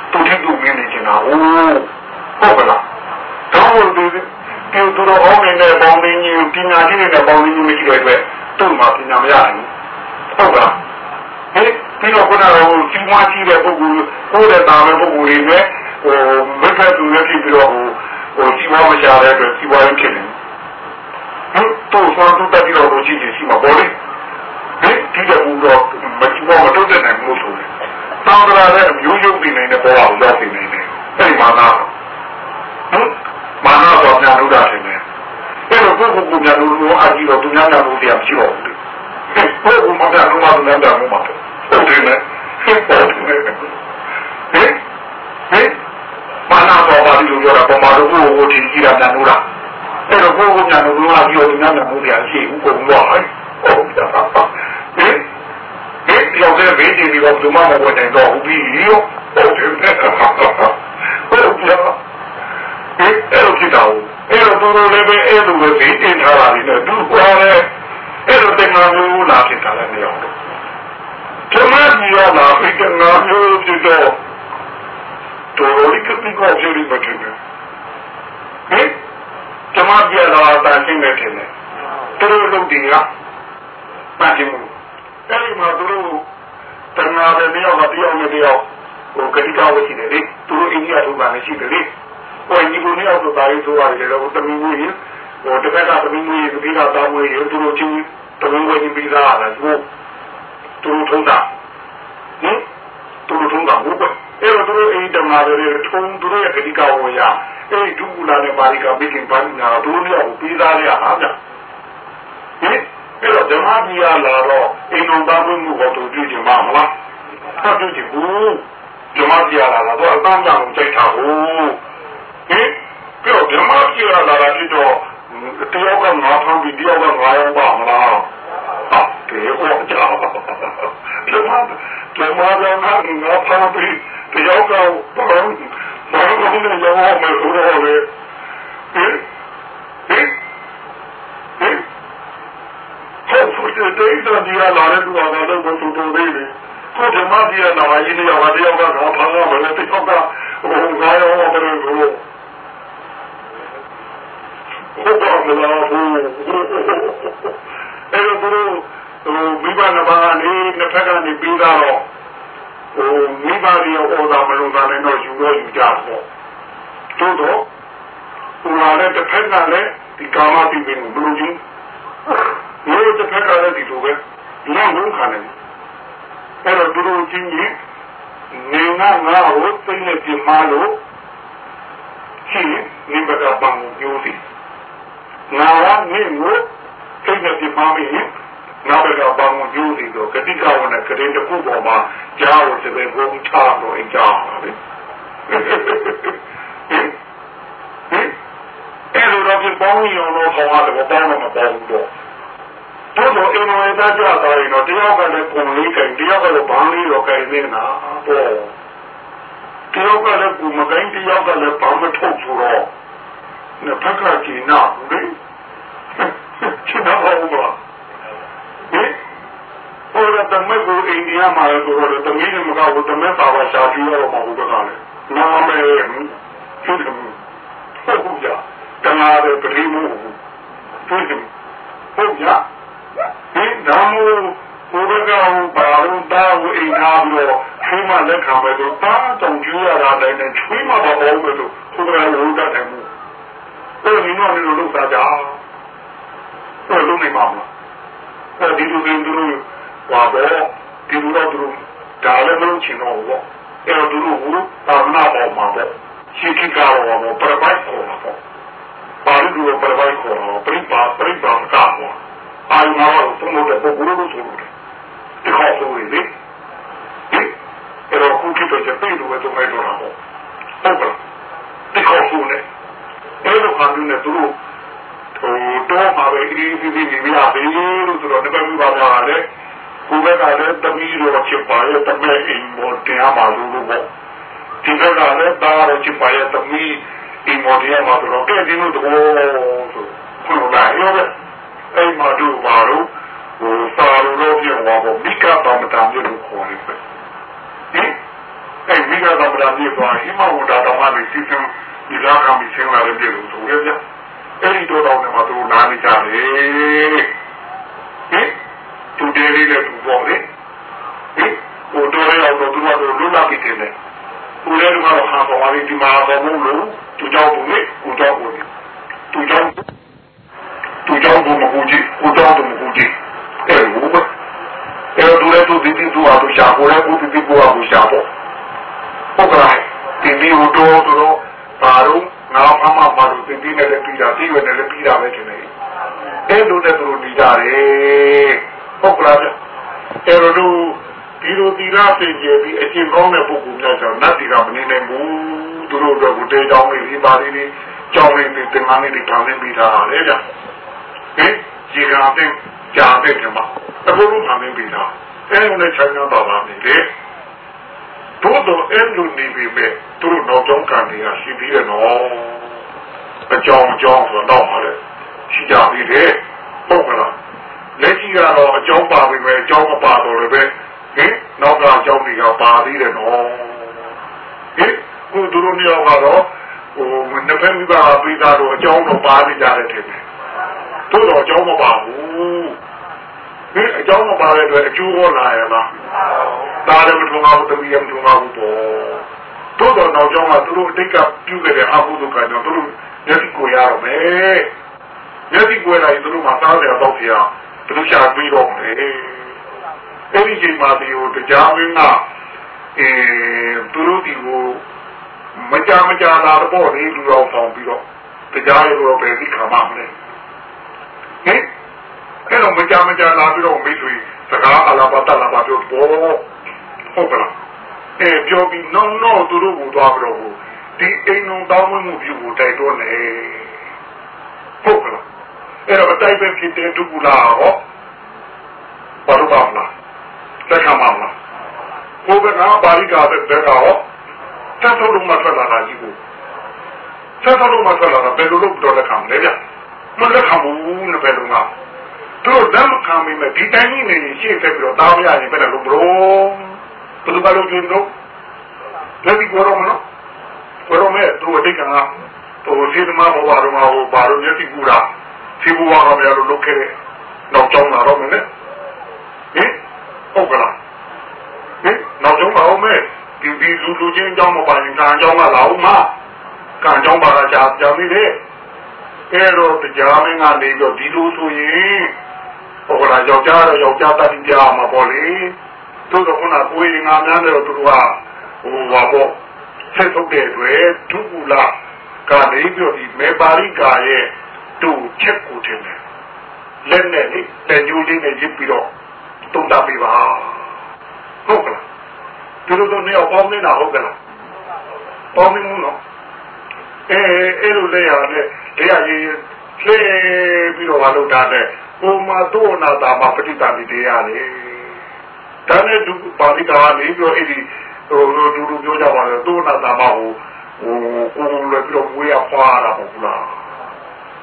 ။သူတိတူမင်းနေချင်တာဟုတ်ဟုတ်ကလား။တော့ဒီဒီသူတော်အောင်နေတဲ့ပေါင်းရင်းကြီးပညာရှိနေတဲ့ပေါင်းရင်းကြီးမရှိတဲ့အတွက်သူ့မှာပညာမရနိုင်ဘူး။ဟုတ်ကလား။ ဟဲ့ပြီးတော့ခုနကဟိုကြီးမွားကြီးတဲ့ပုဂ္ဂိုလ်ကိုယ်တဲ့တာမဲ့ပုဂ္ဂိုလ်တွေနဲ့ဟိုမိဖက်သူနဲ့ဖြစ်ပြီးတော့ဟိုဟိုကြီးမွားမရှာတဲ့အတွက်ကြီးမွားရင်းဖြစ်နေဟင်တော့ဆောင်းတူတက်ပြီးတော့ကိုကြည့်ကြည့်ရှိမှာပေါ့လေဟင်ဒီတော့ဘူးတော့မကြီးမွားမတော့တဲ့နိုင်လို့ဆိုတယ်တောင်းကြတဲ့မျိုးရုပ်နေနေတဲ့ပေါ်အောင်ရောက်နေနေတယ်အဲ့ဒီမှာနာဟင်မာနတော့ညာလို့တာတယ်အဲ့တော့ကိုယ့်ကိုယ်ကညာလို့အကြည့်တော့သူများညာလို့တရားမရှိတော့ဘူးကိုယ်ကမှညာလို့မှညာလို့မှဟုတ်တယ်နဲ့ဟုတ်တယ်နဲ့ဟင်ဟင်မာနတော်ပါလို့ပြောတာပေါ်မှာတော့ကိုယ်ကိုယ်ထင်ကြည့်တာညာလို့လားအဲ့တော့ကိုယ်ကိုညာလို့မှပြောသူများညာလို့တရားရှိဘူးကိုယ်ကဟဲ့ဟုတ်တာပါဟင်ဟင်ပြောတဲ့ဘေးဒီဒီတော့သူမမဝင်နိုင်တော့ဘူးပြီးရောဟုတ်တယ်နဲ့ဟုတ်ပြဟင်အဲ့လိုဖြစ်တာအဲ့တော့သူတို့လည်းပဲအဲ့လို ပဲဘေးတင်ထားတာလေသူကလည်းအဲ့လိုတင်ငါမျိုးလာဖြစ်တာလည်းမရဘူးဓမ္မကြီးရလာပြီးကငါမျိုးဖြစ်တော့တော်ရီကပိကောကြည့်မတင်ဘူးဟင်ဓမ္မကြီးလာတာရှင်းနေတယ်သူတို့လုပ်တယ်ကပတ်တယ်မှုအဲ့ဒီမှာသူတို့တဏှာတဲ့တယောက်ကတယောက်နဲ့တယောက်ဟိုကတိကဝရှိတယ်လေသူတို့အိန္ဒိယထုတ်တာလည်းရှိတယ်လေဟိုညီကိုနှစ်ယောက်ဆိုတာရေးဆိုရတယ်လေဟိုတမီးမွေးရင် ဟိုတစ်ခါကတမီးမွေးရင်ဒီကတောင်းမွေးရင်သူတို့ချင်းတမီးမွေးရင်ပြီးသားရတယ်သူသူတို့ထုံးတာဟင်သူတို့ထုံးတာဟုတ်ပဲအဲ့တော့သူတို့အိမ်တမာတွေထုံးသူတို့ရဲ့ကတိကဝရအဲ့ဒီဒုက္ခလာနဲ့ပါရိကဘိကင်ပန်းနာတို့လည်းပြီးသားရဟာဗျဟင်အဲ့တော့ဓမ္မကြီးရလာတော့အိမ်တော်သားမှုကိုသူတွေ့ကြမှာမလားဟုတ်တယ်ဘူးဓမ္မကြီးရလာတော့အတန်းကြောင့်စိတ်ထားဘူးဟင်ပြီးတော့ဓမ္မကြီးရလာတာဖြစ်တော့ တယောက်ကငါထောင်းပြီးတယောက်ကငါရောပါမလားဟာတေဟောကြောဓမ္မဓမ္မကြောင့်ငါထောင်းပြီးတယောက်ကဘာဘာလို့လဲရောမယ်ဆိုတော့လေဟင်ဟင်ဟင်ဟုတ်ဆိုတဲ့ဒိဋ္ဌိကလာတဲ့လူကလည်းဘုသူတို့လေးလေကိုဓမ္မကြီးကလာရင်းနေရတာတယောက်ကငါဖမ်းရမယ်တယောက်ကဟိုငါရောမယ်လို့ ဟုတ်ပါမလားဘူးအဲ့တော့သူတို့ဟိုမိဘနှစ်ပါးကနေနှစ်ဖက်ကနေပြီးတော့ဟိုမိဘတွေရောဩသာမလုံးသားနဲ့တော့ယူတော့ယူကြပေါ့သို့တော့ဟိုလာတဲ့တစ်ဖက်ကလည်းဒီကာမတိပင်ကိုမလို့ချင်းရိုးတစ်ဖက်ကလည်းဒီလိုပဲဒီတော့လုံးခံတယ်အဲ့တော့သူတို့ချင်းကြီးနေငါငါ့ကိုသိနေပြမလို့ရှိနေမကပန်းကိုပြောသည် ငါကမင်းကိုသိနေပြမမင်းငါဘက်ကပန်းကိုပြောသည်တော့ကတိကဝနဲ့ကရင်တစ်ခုပေါ်မှာကြားလို့တပည့်ဘုံချတော့အကြောင်းပါပဲအဲ့လိုတော့ပေါင်းရုံတော့ခေါင်းကတော့ပေါင်းတော့မပေါင်းဘူးတော့တို့တော့အင်းဝေသားကြတာရင်တော့တယောက်ကလည်းပုံလေးကင်တယောက်ကလည်းဘာလေးတော့ကင်နေတာပေါ့တယောက်ကလည်းကူမကင်တယောက်ကလည်းဘာမထုတ်ဆိုတော့ နှစ်ဖက်ကကြည်နာဘူးလေချင်တော့ဘူးပါဟင်ဟိုတော့တမဲကိုအိန္ဒိယမှာဆိုတော့တမီးမကဘူးတမဲပါပါရှာကြည့်ရတော့မဟုတ်ဘူးကလည်းနာမည်ဖြစ်တယ်ဟုတ်ဘူးကြာတနာတဲ့ပရိမှုဖြစ်တယ်ဟုတ်ကြာဒီဓမ္မဘုရားကဘာလို့တာဝိအိနာပြီးတော့ချွေးမလက်ခံမယ်လို့တာတောင်ကျူရတာလည်းနဲ့ချွေးမပါဘောမယ်လို့ခုကလည်းဝုဒ္ဒတယ် မှုအဲ့ဒီမှာလည်းလို့သာကြအဲ့လိုနေပါမလားအဲ့ဒီလိုတွေတို့ဟောတော့ဒီလိုတော့တို့ဒါလည်းမလုပ်ချင်တော့ဘူးအဲ့တော့တို့ကသာမနာပေါ်မှာပေါ့ရှိခိကာရောပေါ့ပြပိုက်ခေါ်တာပေါ့ပါဠိလိုပြပိုက်ခေါ်တော့ပြိပါပြိပါကာဟောအာယနာတော့သုံးလို့တဲ့ပုဂ္ဂိုလ်လို့ဆိုလို့ဒီခေါ်ဆိုရည်လေအဲ့တော့ခုခေတ်တော့ပြည့်လို့ပဲသုံးလိုက်တော့တာပေါ့ဟုတ်ကဲ့ဒီခေါ်ဆိုနေ အဲ့လိုခံနေသူတို့ဟိုတော့ပါပဲအေးအေးအေးနေရပြီလို့ဆိုတော့ဒီဘက်မှာပါလေကိုယ်ကလည်းတမီးရောချစ်ပါရဲ့တမဲအိမ်မောတရားပါလို့လို့ပေါ့ဒီဘက်ကလည်းတားရောချစ်ပါရဲ့တမီးအိမ်မောတရားပါလို့ကဲဒီလိုတော့ဆိုခုလိုလာရောပဲအိမ်မှာတို့ပါလို့ဟိုစာလို့ပြောပါပေါ့မိကပါမတာမျိုးလို့ခေါ်နေပဲဟင်အဲ့မိကပါမတာမျိုးကဟိမဝဒါတော်မှလည်းစီစဉ် ဒီလားကမိဆင်းလာတယ်ပြေလို့ဆိုရပြအဲ့ဒီတော့တော့မှတို့နားနေကြတယ်ဟင်သူတဲလေးနဲ့သူပေါ့လေဟင်ဟိုတော့ရောက်တော့သူကတော့လွတ်လာပြီတယ်ကိုလည်းကတော့ဟာပေါ်လာဒီမှာတော့မလို့သူကြောက်ဘူးလေကိုကြောက်ဘူးလေသူကြောက်သူကြောက်ဘူးမဟုတ်ကြီးကိုကြောက်ဘူးမဟုတ်ကြီးအဲဘူးပဲအဲတို့လည်းသူဒီဒီသူအားသူရှာကိုလည်းဘူးဒီဒီကိုအားသူရှာပေါ့ဟုတ်ကဲ့ဒီဒီဟိုတော့တော့ ပါတော့ငါအမပါလို့ဒီဒီနဲ့လည်းပြီးတာဒီရွယ်နဲ့လည်းပြီးတာပဲထင်တယ်အဲလိုနဲ့သူတို့နေကြတယ်ဟုတ်ကလားအဲလိုဒီလိုသီလစင်ကြယ်ပြီးအကျင့်ကောင်းတဲ့ပုဂ္ဂိုလ်များကြောင့်နတ်တီကမနေနိုင်ဘူးသူတို့အတွက်ကိုတဲကြောင်းလေးဒီပါလေးလေးကြောင်းလေးတွေတင်မလေးတွေထောင်နေပြီးသားလေဗျဟင်ဒီကံတဲ့ကြာတဲ့ကမှာတဘုလို့ထောင်နေပြီးသားအဲလိုနဲ့ဆိုင်ရပါပါနေလေ တို့တော့အဲ့လိုနေပြီမဲ့သူတို့နောက်ကြောင်းကံတွေကရှိပြီးတယ်နော်အကြောင်းအကြောင်းဆိုတော့ဟာလေရှိကြပြီလေဟုတ်ကလားလက်ရှိကတော့အကြောင်းပါပြီပဲအကြောင်းမပါတော့လည်းပဲဟင်နောက်ကအကြောင်းတွေကပါသေးတယ်နော်ဟင်ခုသူတို့မျိုးကတော့ဟိုနှစ်ဖက်မိဘပေးတာတော့အကြောင်းတော့ပါနေကြတယ်ထင်တယ်တို့တော့အကြောင်းမပါဘူး ဟင်အကြောင်းမပါတဲ့အတွက်အကျိုးဟောလာရလားဒါလည်းမထုံပါဘူးတမီးရမထုံပါဘူးပေါ့တို့တော့နောက်ကြောင်းကသူတို့အတိတ်ကပြုခဲ့တဲ့အဟုသုကကြောင့်သူတို့မျက်စိကိုရတော့မယ်မျက်စိကိုရရင်သူတို့မှသားတယ်တော့ပြဘယ်လိုရှာပြီးတော့မယ်အဲ့ဒီချိန်မှာဒီဟိုတရားမင်းကအဲသူတို့ဒီကိုမကြမကြလာတော့လေလူတော်ဆောင်ပြီးတော့တရားရတော့ပဲဒီခါမှမလဲဟင် အဲ့တော့မကြမကြလာပြီးတော့မိတ်ဆွေစကားအလားပါတလာပါပြောတော့ဟုတ်ကလားအဲပြောပြီးနောက်နောက်သူတို့ကိုသွားပြီးတော့ဒီအိမ်လုံးတောင်းမှုပြုကိုတိုက်တော့နေဟုတ်ကလားအဲ့တော့အတိုက်ပဲဖြစ်တဲ့ဒုက္ခလာဟောဘာလို့ပါမလားလက်ခံပါမလားဘုရားကပါဠိကပဲဘယ်ကောသတ်ထုတ်လို့မထွက်လာတာကြီးကိုသတ်ထုတ်လို့မထွက်လာတာဘယ်လိုလုပ်တော့လက်ခံမလဲဗျမလက်ခံဘူးနဲ့ဘယ်လိုက သူတို့ဓမ္မခံမိမဲ့ဒီတိုင်းကြီးနေရင်ရှေ့ဆက်ပြီးတော့တောင်းရရင်ဘယ်လိုလုပ်ဘလို့ဘယ်လိုကလုပ်ကြည့်တော့လက်ပြီးကြောတော့မနော်ဘောရမဲသူအတိတ်ကဟိုစီသမားဘဝတော်မှာဟိုဘာလို့မျက်စိကူတာစီဘူဝါကများလို့လုပ်ခဲ့နောက်ကြောင်းလာတော့မယ်ဟင်ဟုတ်ကလားဟင်နောက်ဆုံးပါဦးမဲဒီဒီလူလူချင်းအကြောင်းမပါရင်ကံအကြောင်းကလာဦးမကံအကြောင်းပါတာကြာကြာပြီလေအဲတော့တရားမင်းကနေတော့ဒီလိုဆိုရင် ဟုတ်ကလားယောက်ျားတော့ယောက်ျားတတ်ကြမှာပေါ့လေသူတို့ကခုနကိုယ်ငါများတယ်တော့သူကဟိုပါပေါ့ဆက်ထုတ်တဲ့အတွက်ဒုက္ခလာကနေပြီးဒီမေပါရိကာရဲ့တူချက်ကိုတင်တယ်လက်နဲ့လေလက်ညိုးလေးနဲ့ရစ်ပြီးတော့တုံးတာပေးပါဟုတ်ကလားသူတို့တို့နေအောင်ပေါင်းနေတာဟုတ်ကလားပေါင်းနေမှုနော်အဲအဲ့လိုလေရတယ်လေရရေး လှဲပြီးတော့မလုပ်တာတဲ့ပုံမှာသူ့အနာတာမှာပဋိသန္ဓေတရားလေဒါနဲ့သူပါဠိတော်ကနေပြီးတော့အဲ့ဒီဟိုလူလူပြောကြပါလေသူ့အနာတာမှာဟိုဟိုကိုယ်လည်းပြီးတော့ဝေးရဖွာတာပေါ့လား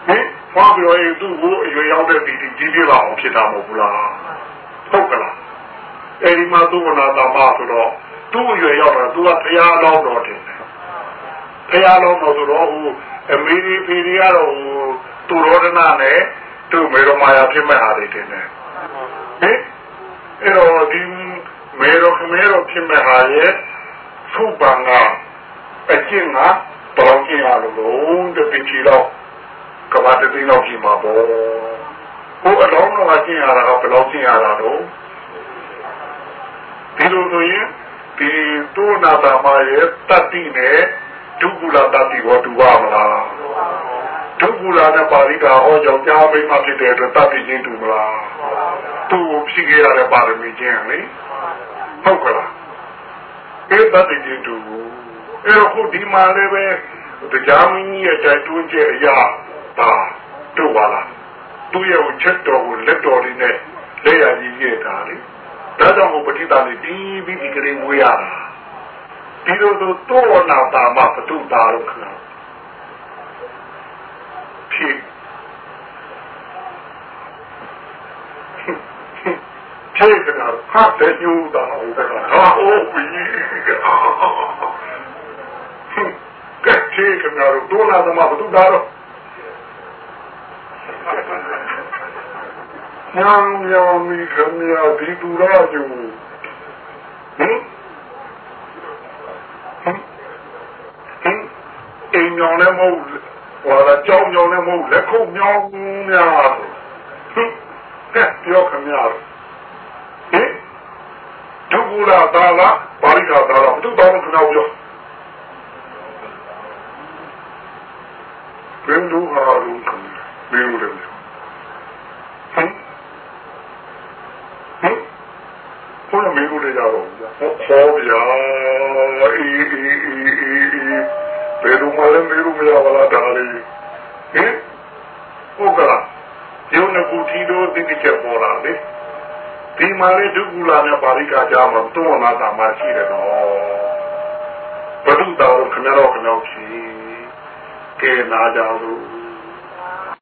ဟင်ဖွာပြီးတော့အဲ့သူ့ကိုအရွယ်ရောက်တဲ့ဒီဒီကြီးပြလာအောင်ဖြစ်တာမဟုတ်ဘူးလားဟုတ်ကလားအဲဒီမှာသူ့ဝနာတာမဆိုတော့သူ့ရွယ်ရောက်တာသူကဘုရားတော်တော်တယ်ဘုရားတော်တော်ဆိုတော့ဟိုအမေဒီဖေဒီကတော့ဟို သူရောဒနာနဲ့သူ့မေရမာယာဖြစ်မဲ့ဟာတွေတင်တယ်ဟင်အဲ့တော့ဒီမေတော်ခမဲတော်ဖြစ်မဲ့ဟာရဲ့သုပန်ကအကျင့်ကဘယ်လောက်ကျင့်ရလို့တပင်ချီတော့ကဘာတသိန်းလောက်ရှိမှာပေါ့ဟိုအလောင်းတော်ကကျင့်ရတာကဘယ်လောက်ကျင့်ရတာတော့ဒီလိုဆိုရင်ဒီတိုးနာတာမရဲ့တတိနဲ့ဒုက္ခလာတတိဟောတူပါမလား ဒုက္ခလာနဲ့ပါဠိကဟောကြောင့်ကြားမိမှဖြစ်တဲ့အတွက်တတိချင်းတူမလားသူ့ဖြစ်ခဲ့ရတဲ့ပါရမီချင်းလေဟုတ်ကလားအဲတတိချင်းတူအဲခုဒီမှာလည်းပဲတရားမင်းကြီးရဲ့တိုင်တွင်းချက်အရာပါတို့ပါလားသူ့ရဲ့ချက်တော်ကိုလက်တော်လေးနဲ့လက်ရည်ကြီးရတာလေဒါကြောင့်မို့ပဋိသန္ဓေဒီပြီးဒီကလေးမွေးရတာဒီလိုဆိုတော့နာတာမှဘတုတာလို့ခဏဖြစ် ဖြစ်ကနာဟာတဲ့ယူတာဟုတ်ကဲ့ဟာအိုးဘီကဲချေကနာတော့နာတာမှဘတုတာတော့ညံညံမီခမရဒီတူရာကျူဟင်ဟင်ဟင်အိမ်ညောင်းလည်းမဟုတ်ဟောလာကြောင်းညောင်းလည်းမဟုတ်လက်ခုပ်ညောင်းများဟင်ကဲပြောခမရဟင် ဒုက္ခလာသာလာပါရိကာသာလာဘုသူတော်ခဏပြောဘယ်လိုဟာလို့ခမဘယ်လိုလဲဟင်ဟင်ဘုရားမေးလို့လည်းရတော့ဟောဗျာအေးအေးအေးအေးအေးဘယ်လိုမှလည်းမေးလို့မရပါလားဒါလေးဟင်ဟုတ်ကလားယုံနကူတီတို့တိတိကျပေါ်လာလေ ဒီမှာလေဒုက္ခလာနဲ့ပါရိကာကြမှာတွန်းလာတာမှရှိတယ်တော့ဘုဒ္ဓတော်ခဏတော်ခဏောက်ရှိကဲနာကြလို့